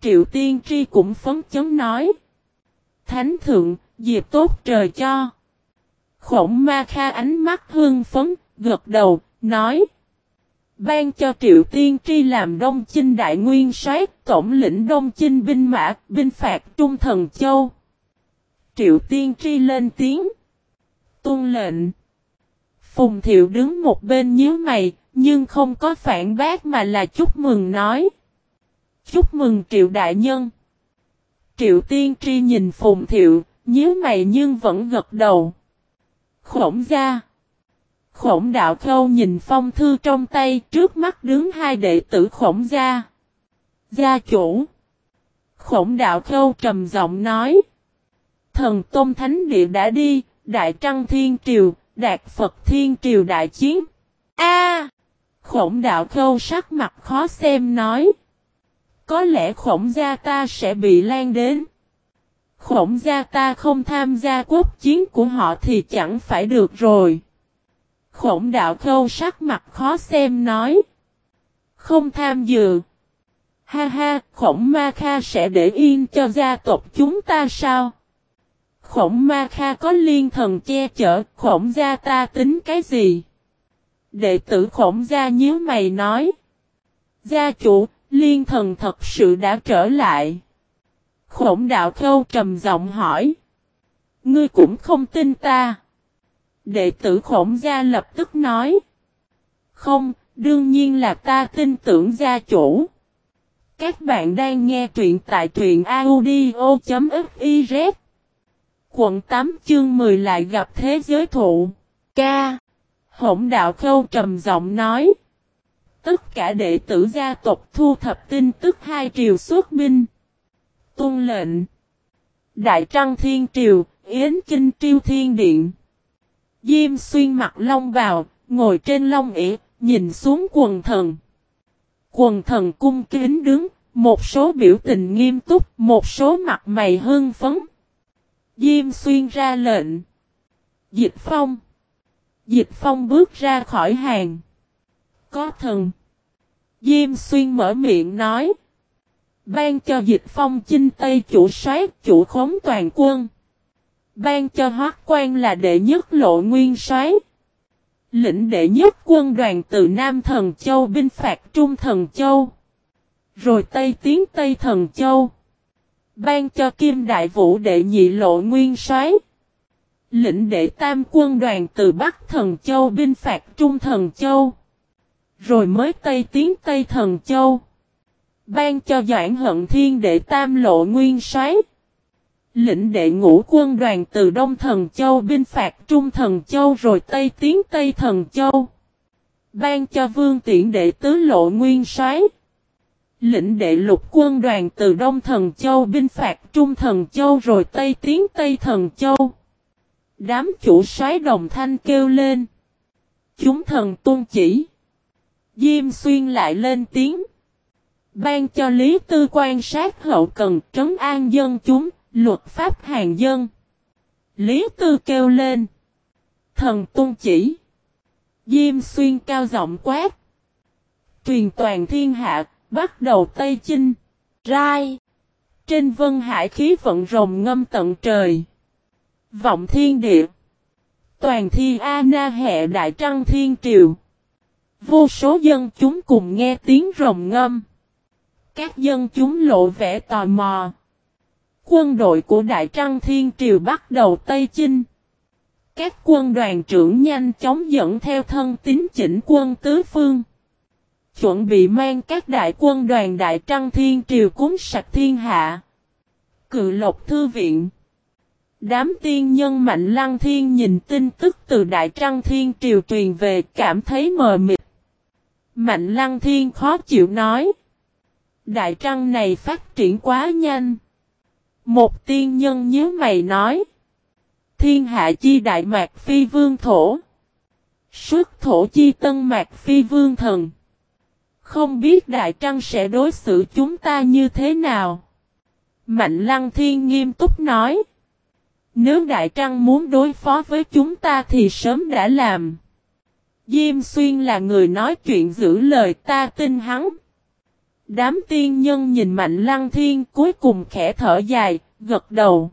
Triệu Tiên Tri cũng phấn chấn nói. Thánh Thượng, dịp tốt trời cho. Khổng Ma Kha ánh mắt hương phấn, gật đầu, nói. Ban cho Triệu Tiên Tri làm Đông Chinh Đại Nguyên soái tổng lĩnh Đông Chinh binh mã, binh phạt Trung Thần Châu. Triệu Tiên Tri lên tiếng. Tôn lệnh. Phùng Thiệu đứng một bên nhíu mày, nhưng không có phản bác mà là chúc mừng nói. Chúc mừng Triệu Đại Nhân. Triệu Tiên Tri nhìn Phùng Thiệu, nhíu mày nhưng vẫn gật đầu. Khổng gia. Khổng đạo khâu nhìn phong thư trong tay trước mắt đứng hai đệ tử khổng gia. Gia chủ. Khổng đạo khâu trầm giọng nói. Thần Tôn Thánh Địa đã đi, Đại Trăng Thiên Triều, Đạt Phật Thiên Triều Đại Chiến. A Khổng đạo khâu sắc mặt khó xem nói. Có lẽ khổng gia ta sẽ bị lan đến. Khổng gia ta không tham gia quốc chiến của họ thì chẳng phải được rồi. Khổng đạo khâu sắc mặt khó xem nói. Không tham dự. Ha ha, khổng ma kha sẽ để yên cho gia tộc chúng ta sao? Khổng ma kha có liên thần che chở, khổng gia ta tính cái gì? Đệ tử khổng gia nhíu mày nói. Gia chủ, liên thần thật sự đã trở lại. Khổng đạo khâu trầm giọng hỏi. Ngươi cũng không tin ta. Đệ tử khổng gia lập tức nói. Không, đương nhiên là ta tin tưởng gia chủ. Các bạn đang nghe truyện tại truyện audio.fiz Quận 8 chương 10 lại gặp thế giới thụ. Ca. Hổng đạo khâu trầm giọng nói. Tất cả đệ tử gia tộc thu thập tin tức hai triều xuất binh tuân lệnh. Đại Trăng Thiên Triều, Yến Kinh Triêu Thiên Điện. Diêm xuyên mặt long bào, ngồi trên long ỉ, nhìn xuống quần thần. Quần thần cung kính đứng, một số biểu tình nghiêm túc, một số mặt mày hưng phấn. Diêm xuyên ra lệnh. Dịch phong. Dịch phong bước ra khỏi hàng. Có thần. Diêm xuyên mở miệng nói. Ban cho dịch phong chinh Tây chủ soát chủ khống toàn quân. Ban cho hoác quan là đệ nhất lộ nguyên soái Lĩnh đệ nhất quân đoàn từ Nam Thần Châu binh phạt Trung Thần Châu. Rồi Tây tiến Tây Thần Châu. Ban cho Kim Đại Vũ đệ nhị lộ nguyên soái Lĩnh đệ tam quân đoàn từ Bắc Thần Châu binh phạt Trung Thần Châu. Rồi mới Tây tiến Tây Thần Châu. Ban cho Doãn Hận Thiên đệ tam lộ nguyên soái Lĩnh đệ ngũ quân đoàn từ Đông Thần Châu, binh phạt Trung Thần Châu rồi Tây tiến Tây Thần Châu. Ban cho Vương Tiễn đệ tứ lộ nguyên soái Lĩnh đệ lục quân đoàn từ Đông Thần Châu, binh phạt Trung Thần Châu rồi Tây tiến Tây Thần Châu. Đám chủ soái đồng thanh kêu lên. Chúng thần tuân chỉ. Diêm xuyên lại lên tiếng. Ban cho Lý Tư quan sát hậu cần trấn an dân chúng, luật pháp hàng dân. Lý Tư kêu lên. Thần tung chỉ. Diêm xuyên cao giọng quát. Truyền toàn thiên hạ, bắt đầu Tây Chinh. Rai. Trên vân hải khí vận rồng ngâm tận trời. Vọng thiên địa. Toàn thi A Na hệ đại trăng thiên triều. Vô số dân chúng cùng nghe tiếng rồng ngâm. Các dân chúng lộ vẻ tò mò. Quân đội của Đại Trăng Thiên Triều bắt đầu Tây Chinh. Các quân đoàn trưởng nhanh chóng dẫn theo thân tín chỉnh quân tứ phương. Chuẩn bị mang các đại quân đoàn Đại Trăng Thiên Triều cúng sạch thiên hạ. Cự lộc thư viện. Đám tiên nhân mạnh lăng thiên nhìn tin tức từ Đại Trăng Thiên Triều truyền về cảm thấy mờ mịt. Mạnh lăng thiên khó chịu nói. Đại Trăng này phát triển quá nhanh. Một tiên nhân nhớ mày nói. Thiên hạ chi đại mạc phi vương thổ. Xuất thổ chi tân mạc phi vương thần. Không biết Đại Trăng sẽ đối xử chúng ta như thế nào? Mạnh Lăng Thiên nghiêm túc nói. Nếu Đại Trăng muốn đối phó với chúng ta thì sớm đã làm. Diêm Xuyên là người nói chuyện giữ lời ta tin hắn. Đám tiên nhân nhìn Mạnh Lăng Thiên cuối cùng khẽ thở dài, gật đầu.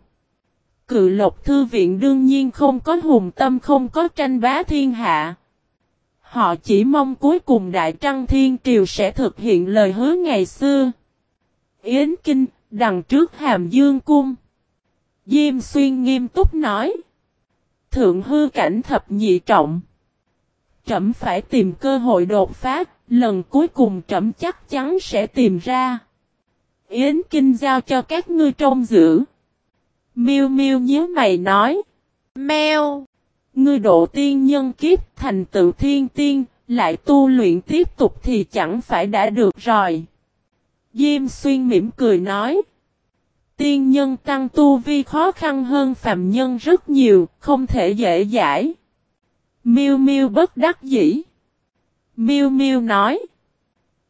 Cự lộc thư viện đương nhiên không có hùng tâm không có tranh bá thiên hạ. Họ chỉ mong cuối cùng Đại Trăng Thiên Triều sẽ thực hiện lời hứa ngày xưa. Yến Kinh, đằng trước Hàm Dương Cung. Diêm Xuyên nghiêm túc nói. Thượng hư cảnh thập nhị trọng. Trẩm phải tìm cơ hội đột phát lần cuối cùng trẩm chắc chắn sẽ tìm ra. Yến Kinh giao cho các ngươi trông giữ. Miêu Miêu nhớ mày nói. Mèo. Ngươi độ tiên nhân kiếp thành tự thiên tiên, lại tu luyện tiếp tục thì chẳng phải đã được rồi. Diêm xuyên mỉm cười nói. Tiên nhân tăng tu vi khó khăn hơn phàm nhân rất nhiều, không thể dễ giải Miêu Miêu bất đắc dĩ. Miêu Miêu nói.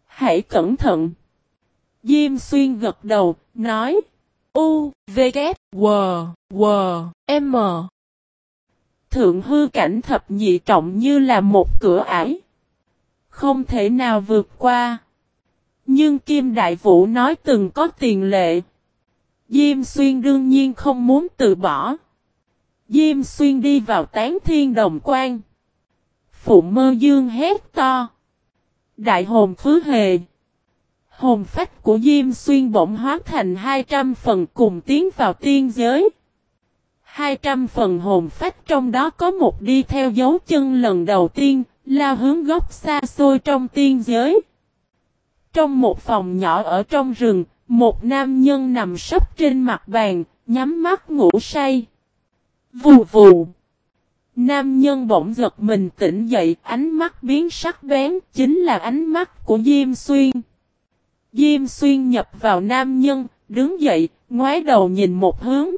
Hãy cẩn thận. Diêm xuyên gật đầu, nói. U, V, K, W, W, M. Thượng hư cảnh thập nhị trọng như là một cửa ải. Không thể nào vượt qua. Nhưng Kim Đại Vũ nói từng có tiền lệ. Diêm Xuyên đương nhiên không muốn từ bỏ. Diêm Xuyên đi vào tán thiên đồng quan. Phụ mơ dương hét to. Đại hồn phứ hề. Hồn phách của Diêm Xuyên bỗng hóa thành 200 phần cùng tiến vào tiên giới. 200 phần hồn phách trong đó có một đi theo dấu chân lần đầu tiên, lao hướng góc xa xôi trong tiên giới. Trong một phòng nhỏ ở trong rừng, một nam nhân nằm sấp trên mặt bàn, nhắm mắt ngủ say. Vù vù. Nam nhân bỗng giật mình tỉnh dậy, ánh mắt biến sắc bén, chính là ánh mắt của Diêm Xuyên. Diêm Xuyên nhập vào nam nhân, đứng dậy, ngoái đầu nhìn một hướng.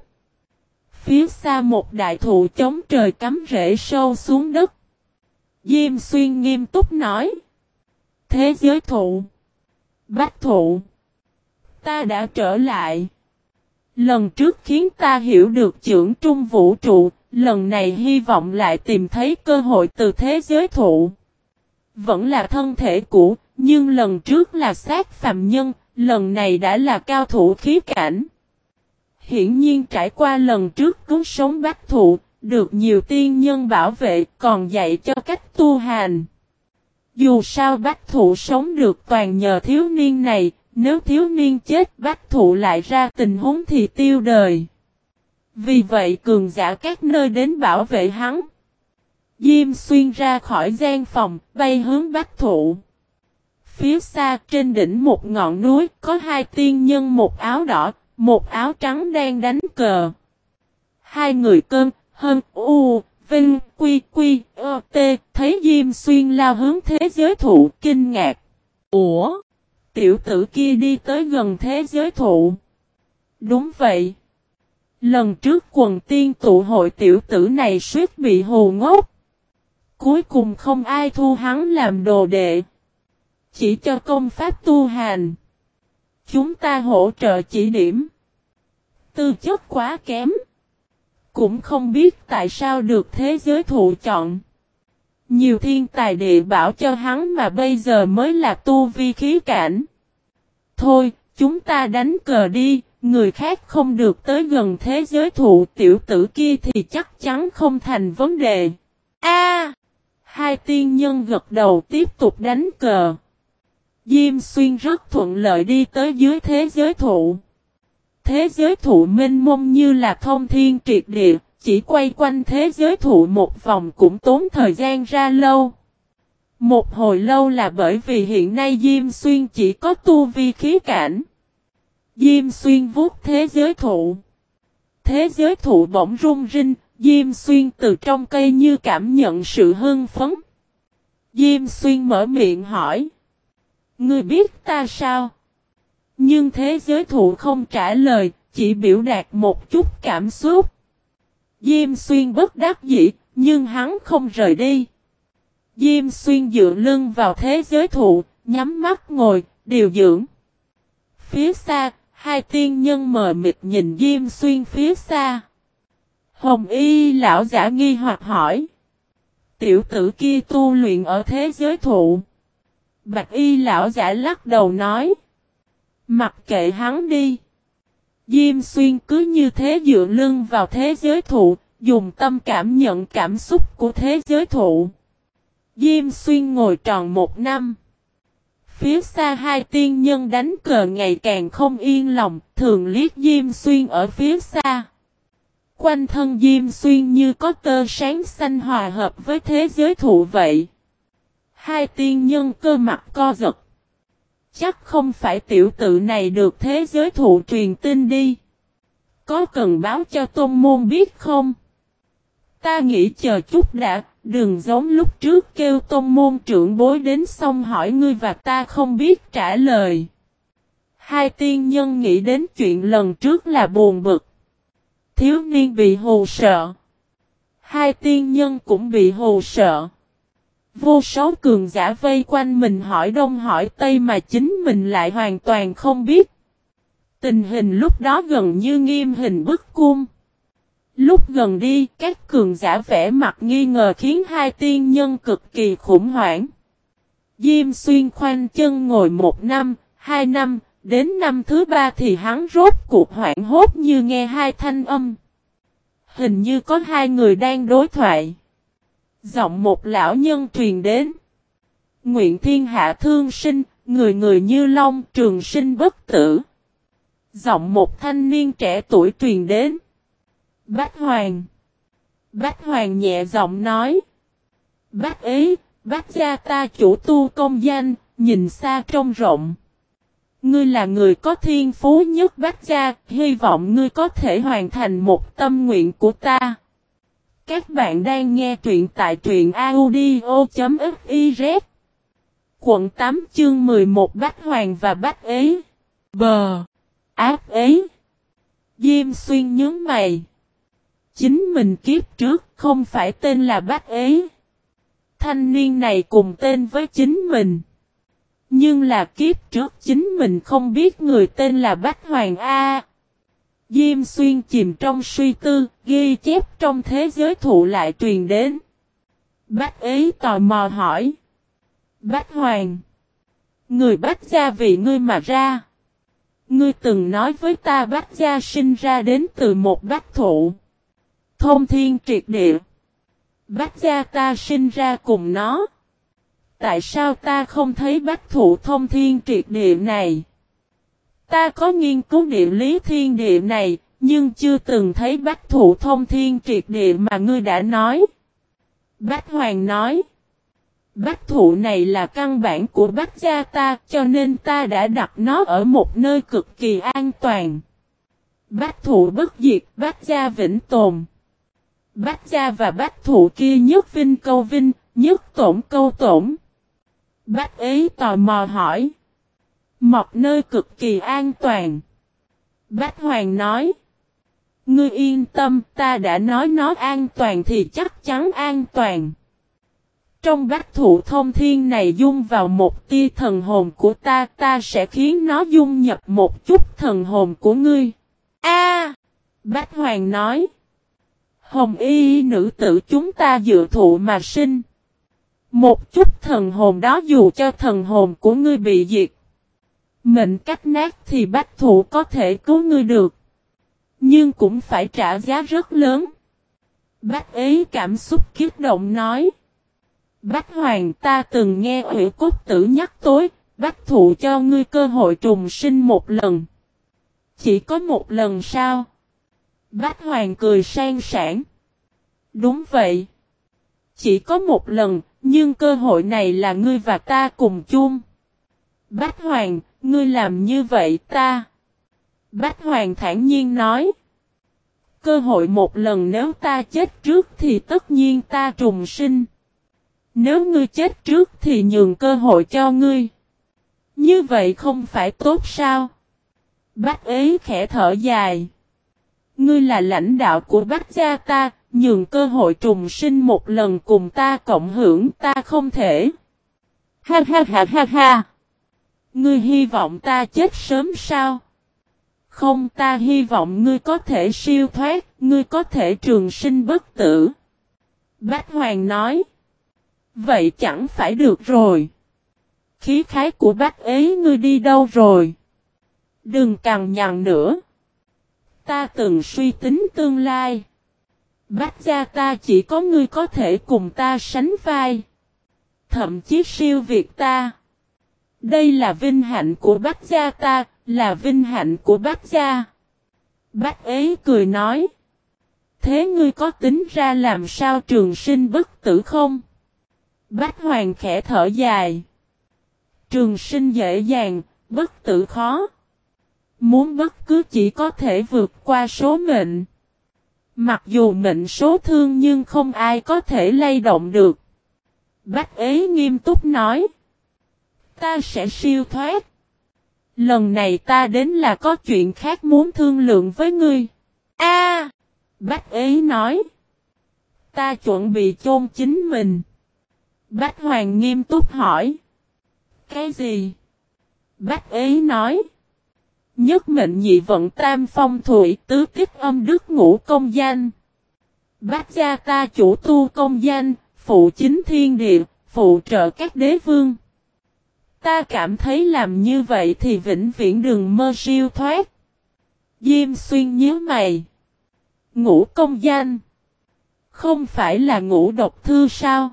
Phía xa một đại thụ chống trời cắm rễ sâu xuống đất. Diêm Xuyên nghiêm túc nói. Thế giới thụ. Bách thụ. Ta đã trở lại. Lần trước khiến ta hiểu được trưởng trung vũ trụ, lần này hy vọng lại tìm thấy cơ hội từ thế giới thụ. Vẫn là thân thể cũ, nhưng lần trước là sát phạm nhân, lần này đã là cao thủ khí cảnh. Hiển nhiên trải qua lần trước cứu sống bách thụ, được nhiều tiên nhân bảo vệ còn dạy cho cách tu hành. Dù sao bách thụ sống được toàn nhờ thiếu niên này, nếu thiếu niên chết bách thụ lại ra tình huống thì tiêu đời. Vì vậy cường giả các nơi đến bảo vệ hắn. Diêm xuyên ra khỏi gian phòng, bay hướng bách thụ. Phía xa trên đỉnh một ngọn núi có hai tiên nhân một áo đỏ, một áo trắng đang đánh cờ. Hai người cơm, hân, u, vinh, quy, quy, ơ, tê, thấy Diêm Xuyên lao hướng thế giới thụ kinh ngạc. Ủa? Tiểu tử kia đi tới gần thế giới thụ. Đúng vậy. Lần trước quần tiên tụ hội tiểu tử này suýt bị hồ ngốc. Cuối cùng không ai thu hắn làm đồ đệ. Chỉ cho công pháp tu hành. chúng ta hỗ trợ chỉ điểm. Tư chất quá kém. Cũng không biết tại sao được thế giới thụ chọn. Nhiều thiên tài địa bảo cho hắn mà bây giờ mới là tu vi khí cảnh. Thôi, chúng ta đánh cờ đi, người khác không được tới gần thế giới thụ tiểu tử kia thì chắc chắn không thành vấn đề. A, Hai tiên nhân gật đầu tiếp tục đánh cờ. Diêm xuyên rất thuận lợi đi tới dưới thế giới thụ. Thế giới thụ minh mông như là thông thiên triệt địa, chỉ quay quanh thế giới thụ một vòng cũng tốn thời gian ra lâu. Một hồi lâu là bởi vì hiện nay Diêm Xuyên chỉ có tu vi khí cảnh. Diêm Xuyên vuốt thế giới thụ. Thế giới thụ bỗng rung rinh, Diêm Xuyên từ trong cây như cảm nhận sự hưng phấn. Diêm Xuyên mở miệng hỏi. Ngươi biết ta sao? Nhưng thế giới thụ không trả lời, chỉ biểu đạt một chút cảm xúc. Diêm Xuyên bất đắc dĩ, nhưng hắn không rời đi. Diêm Xuyên dựa lưng vào thế giới thụ, nhắm mắt ngồi, điều dưỡng. Phía xa, hai tiên nhân mờ mịt nhìn Diêm Xuyên phía xa. Hồng Y lão giả nghi hoặc hỏi. Tiểu tử kia tu luyện ở thế giới thụ. Bạch Y lão giả lắc đầu nói. Mặc kệ hắn đi. Diêm xuyên cứ như thế dựa lưng vào thế giới thụ, dùng tâm cảm nhận cảm xúc của thế giới thụ. Diêm xuyên ngồi tròn một năm. Phía xa hai tiên nhân đánh cờ ngày càng không yên lòng, thường liếc Diêm xuyên ở phía xa. Quanh thân Diêm Xuyên như có tơ sáng xanh hòa hợp với thế giới thụ vậy. Hai tiên nhân cơ mặt co giật. Chắc không phải tiểu tự này được thế giới thụ truyền tin đi. Có cần báo cho tôn môn biết không? Ta nghĩ chờ chút đã, đừng giống lúc trước kêu tôn môn trưởng bối đến xong hỏi ngươi và ta không biết trả lời. Hai tiên nhân nghĩ đến chuyện lần trước là buồn bực thiếu niên bị hù sợ. Hai tiên nhân cũng bị hù sợ. Vô số cường giả vây quanh mình hỏi đông hỏi tây mà chính mình lại hoàn toàn không biết. Tình hình lúc đó gần như nghiêm hình bức cung. Lúc gần đi, các cường giả vẽ mặt nghi ngờ khiến hai tiên nhân cực kỳ khủng hoảng. Diêm xuyên khoanh chân ngồi một năm, hai năm, Đến năm thứ ba thì hắn rốt cuộc hoảng hốt như nghe hai thanh âm. Hình như có hai người đang đối thoại. Giọng một lão nhân truyền đến. Nguyện thiên hạ thương sinh, người người như long trường sinh bất tử. Giọng một thanh niên trẻ tuổi truyền đến. Bách Hoàng. Bách Hoàng nhẹ giọng nói. Bách ý, bách gia ta chủ tu công danh, nhìn xa trông rộng. Ngươi là người có thiên phú nhất bách gia, hy vọng ngươi có thể hoàn thành một tâm nguyện của ta. Các bạn đang nghe truyện tại truyện audio.fiz Quận 8 chương 11 Bách Hoàng và Bách Ế Bờ Áp Ế Diêm xuyên nhớ mày Chính mình kiếp trước không phải tên là Bách Ế Thanh niên này cùng tên với chính mình nhưng là kiếp trước chính mình không biết người tên là Bách Hoàng A. Diêm xuyên chìm trong suy tư, ghi chép trong thế giới thụ lại truyền đến. Bách ấy tò mò hỏi. Bách Hoàng. Người Bách gia vì ngươi mà ra. Ngươi từng nói với ta Bách gia sinh ra đến từ một Bách thụ. Thông thiên triệt địa. Bách gia ta sinh ra cùng nó. Tại sao ta không thấy bách thụ thông thiên triệt địa này? Ta có nghiên cứu địa lý thiên địa này, nhưng chưa từng thấy bách thụ thông thiên triệt địa mà ngươi đã nói. Bách Hoàng nói. Bách thụ này là căn bản của bách gia ta, cho nên ta đã đặt nó ở một nơi cực kỳ an toàn. Bách thụ bất diệt, bách gia vĩnh tồn. Bách gia và bách thụ kia nhất vinh câu vinh, nhất tổn câu tổn. Bách ấy tò mò hỏi. Một nơi cực kỳ an toàn. Bách Hoàng nói. Ngươi yên tâm ta đã nói nó an toàn thì chắc chắn an toàn. Trong bách thụ thông thiên này dung vào một tia thần hồn của ta, ta sẽ khiến nó dung nhập một chút thần hồn của ngươi. A! bách hoàng nói. Hồng y nữ tử chúng ta dựa thụ mà sinh. Một chút thần hồn đó dù cho thần hồn của ngươi bị diệt. Mệnh cách nát thì bách thụ có thể cứu ngươi được. Nhưng cũng phải trả giá rất lớn. Bách ấy cảm xúc kiếp động nói. Bách hoàng ta từng nghe ủy cốt tử nhắc tối, bách thụ cho ngươi cơ hội trùng sinh một lần. Chỉ có một lần sao? Bách hoàng cười sang sảng. Đúng vậy. Chỉ có một lần, nhưng cơ hội này là ngươi và ta cùng chung. Bách hoàng, ngươi làm như vậy ta. Bách hoàng thản nhiên nói. Cơ hội một lần nếu ta chết trước thì tất nhiên ta trùng sinh. Nếu ngươi chết trước thì nhường cơ hội cho ngươi. Như vậy không phải tốt sao? Bách ấy khẽ thở dài. Ngươi là lãnh đạo của bác gia ta, nhường cơ hội trùng sinh một lần cùng ta cộng hưởng ta không thể. Ha ha ha ha ha. Ngươi hy vọng ta chết sớm sao? Không ta hy vọng ngươi có thể siêu thoát, ngươi có thể trường sinh bất tử. Bách Hoàng nói. Vậy chẳng phải được rồi. Khí khái của bác ấy ngươi đi đâu rồi? Đừng càng nhằn nữa. Ta từng suy tính tương lai. Bách gia ta chỉ có ngươi có thể cùng ta sánh vai. Thậm chí siêu việt ta. Đây là vinh hạnh của bách gia ta, là vinh hạnh của bách gia. Bách ấy cười nói. Thế ngươi có tính ra làm sao trường sinh bất tử không? Bách Hoàng khẽ thở dài. Trường sinh dễ dàng, bất tử khó. Muốn bất cứ chỉ có thể vượt qua số mệnh. Mặc dù mệnh số thương nhưng không ai có thể lay động được. Bách ấy nghiêm túc nói. Ta sẽ siêu thoát. Lần này ta đến là có chuyện khác muốn thương lượng với ngươi. A, Bách ấy nói. Ta chuẩn bị chôn chính mình. Bách Hoàng nghiêm túc hỏi. Cái gì? Bách ấy nói. Nhất mệnh nhị vận tam phong thủy tứ tiết âm đức ngũ công danh. Bác gia ta chủ tu công danh, phụ chính thiên địa, phụ trợ các đế vương. Ta cảm thấy làm như vậy thì vĩnh viễn đừng mơ siêu thoát. Diêm xuyên nhớ mày. Ngũ công danh. Không phải là ngũ độc thư sao?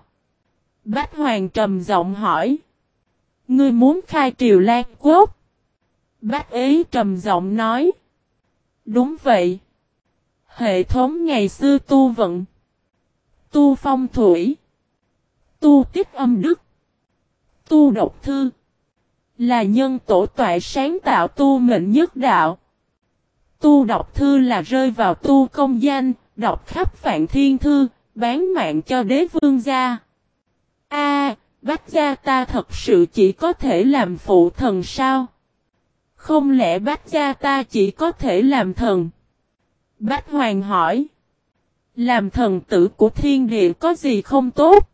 Bách Hoàng trầm giọng hỏi. Ngươi muốn khai triều Lan Quốc? Bác ấy trầm giọng nói. Đúng vậy. Hệ thống ngày xưa tu vận. Tu phong thủy. Tu tiết âm đức. Tu độc thư. Là nhân tổ tọa sáng tạo tu mệnh nhất đạo. Tu độc thư là rơi vào tu công danh, đọc khắp phạn thiên thư, bán mạng cho đế vương gia. A, bách gia ta thật sự chỉ có thể làm phụ thần sao? Không lẽ bách gia ta chỉ có thể làm thần? Bách hoàng hỏi. Làm thần tử của thiên địa có gì không tốt?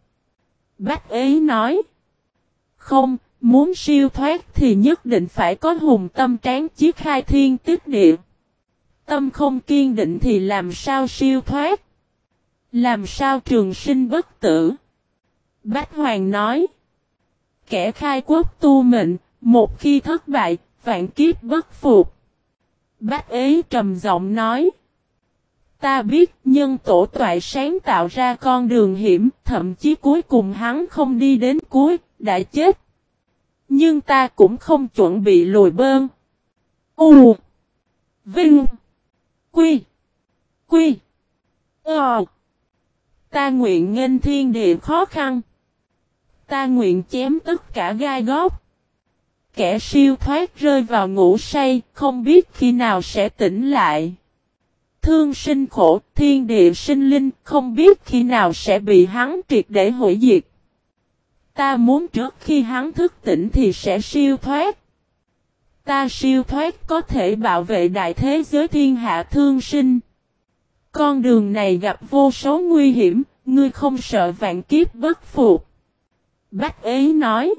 Bách ấy nói. Không, muốn siêu thoát thì nhất định phải có hùng tâm tráng chiếc khai thiên tiết địa. Tâm không kiên định thì làm sao siêu thoát? Làm sao trường sinh bất tử? Bách Hoàng nói. Kẻ khai quốc tu mệnh, một khi thất bại, vạn kiếp bất phục. Bách ấy trầm giọng nói. Ta biết nhân tổ toại sáng tạo ra con đường hiểm, thậm chí cuối cùng hắn không đi đến cuối, đã chết. Nhưng ta cũng không chuẩn bị lùi bơn. U Vinh Quy Quy Ờ Ta nguyện nghênh thiên địa khó khăn ta nguyện chém tất cả gai góc. Kẻ siêu thoát rơi vào ngủ say, không biết khi nào sẽ tỉnh lại. Thương sinh khổ, thiên địa sinh linh, không biết khi nào sẽ bị hắn triệt để hủy diệt. Ta muốn trước khi hắn thức tỉnh thì sẽ siêu thoát. Ta siêu thoát có thể bảo vệ đại thế giới thiên hạ thương sinh. Con đường này gặp vô số nguy hiểm, ngươi không sợ vạn kiếp bất phục. Bách ấy nói.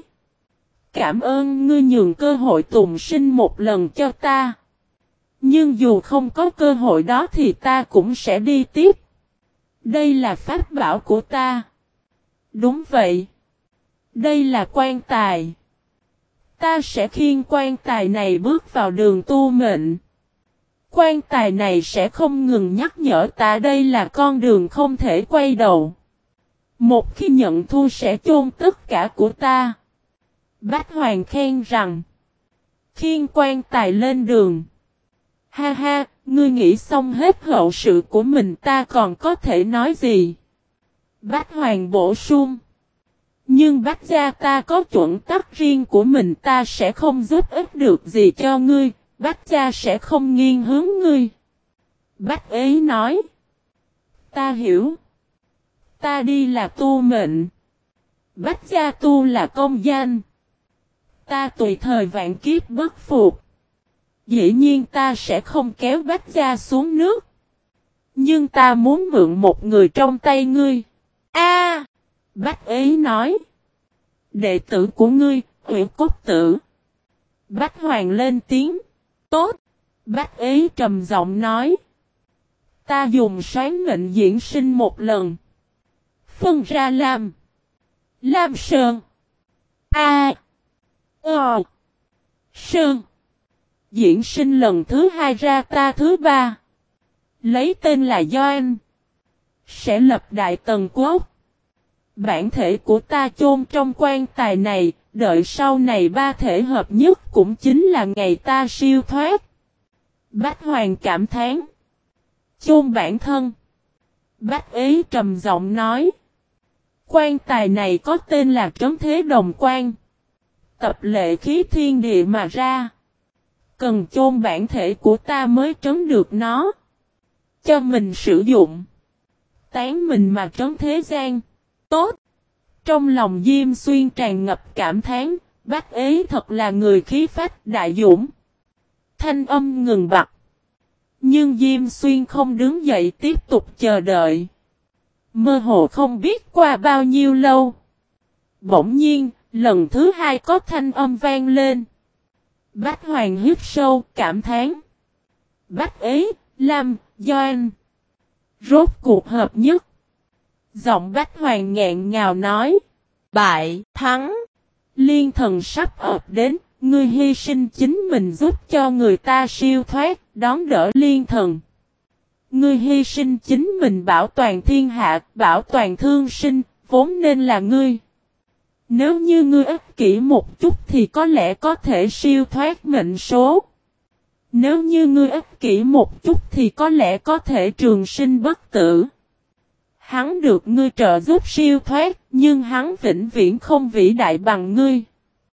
Cảm ơn ngươi nhường cơ hội tùng sinh một lần cho ta. Nhưng dù không có cơ hội đó thì ta cũng sẽ đi tiếp. Đây là pháp bảo của ta. Đúng vậy. Đây là quan tài. Ta sẽ khiên quan tài này bước vào đường tu mệnh. Quan tài này sẽ không ngừng nhắc nhở ta đây là con đường không thể quay đầu. Một khi nhận thu sẽ chôn tất cả của ta. Bách Hoàng khen rằng. Khiên quan tài lên đường. Ha ha, ngươi nghĩ xong hết hậu sự của mình ta còn có thể nói gì? Bách Hoàng bổ sung. Nhưng bách gia ta có chuẩn tắc riêng của mình ta sẽ không giúp ích được gì cho ngươi, bách gia sẽ không nghiêng hướng ngươi. Bách ấy nói. Ta hiểu. Ta đi là tu mệnh. Bách gia tu là công danh. Ta tùy thời vạn kiếp bất phục. Dĩ nhiên ta sẽ không kéo bách gia xuống nước. Nhưng ta muốn mượn một người trong tay ngươi. A Bách ấy nói. Đệ tử của ngươi, huyện cốt tử. Bách hoàng lên tiếng. Tốt. Bách ấy trầm giọng nói. Ta dùng sáng mệnh diễn sinh một lần. Phân ra làm. Lam Sơn. A. Ờ. Sơn. Diễn sinh lần thứ hai ra ta thứ ba. Lấy tên là Doan. Sẽ lập đại tần quốc. Bản thể của ta chôn trong quan tài này, đợi sau này ba thể hợp nhất cũng chính là ngày ta siêu thoát. Bách Hoàng cảm thán. Chôn bản thân. Bách ấy trầm giọng nói. Quan tài này có tên là Trấn Thế Đồng Quan. Tập lệ khí thiên địa mà ra. Cần chôn bản thể của ta mới trấn được nó. Cho mình sử dụng. Tán mình mà trấn thế gian. Tốt. Trong lòng Diêm Xuyên tràn ngập cảm thán, bác ấy thật là người khí phách đại dũng. Thanh âm ngừng bặt. Nhưng Diêm Xuyên không đứng dậy tiếp tục chờ đợi. Mơ hồ không biết qua bao nhiêu lâu. Bỗng nhiên, lần thứ hai có thanh âm vang lên. Bách Hoàng hít sâu, cảm thán. Bách ấy, Lam, Doan. Rốt cuộc hợp nhất. Giọng Bách Hoàng nghẹn ngào nói. Bại, thắng. Liên thần sắp ập đến, ngươi hy sinh chính mình giúp cho người ta siêu thoát, đón đỡ liên thần. Ngươi hy sinh chính mình bảo toàn thiên hạ, bảo toàn thương sinh, vốn nên là ngươi. Nếu như ngươi ích kỷ một chút thì có lẽ có thể siêu thoát mệnh số. Nếu như ngươi ích kỷ một chút thì có lẽ có thể trường sinh bất tử. Hắn được ngươi trợ giúp siêu thoát, nhưng hắn vĩnh viễn không vĩ đại bằng ngươi.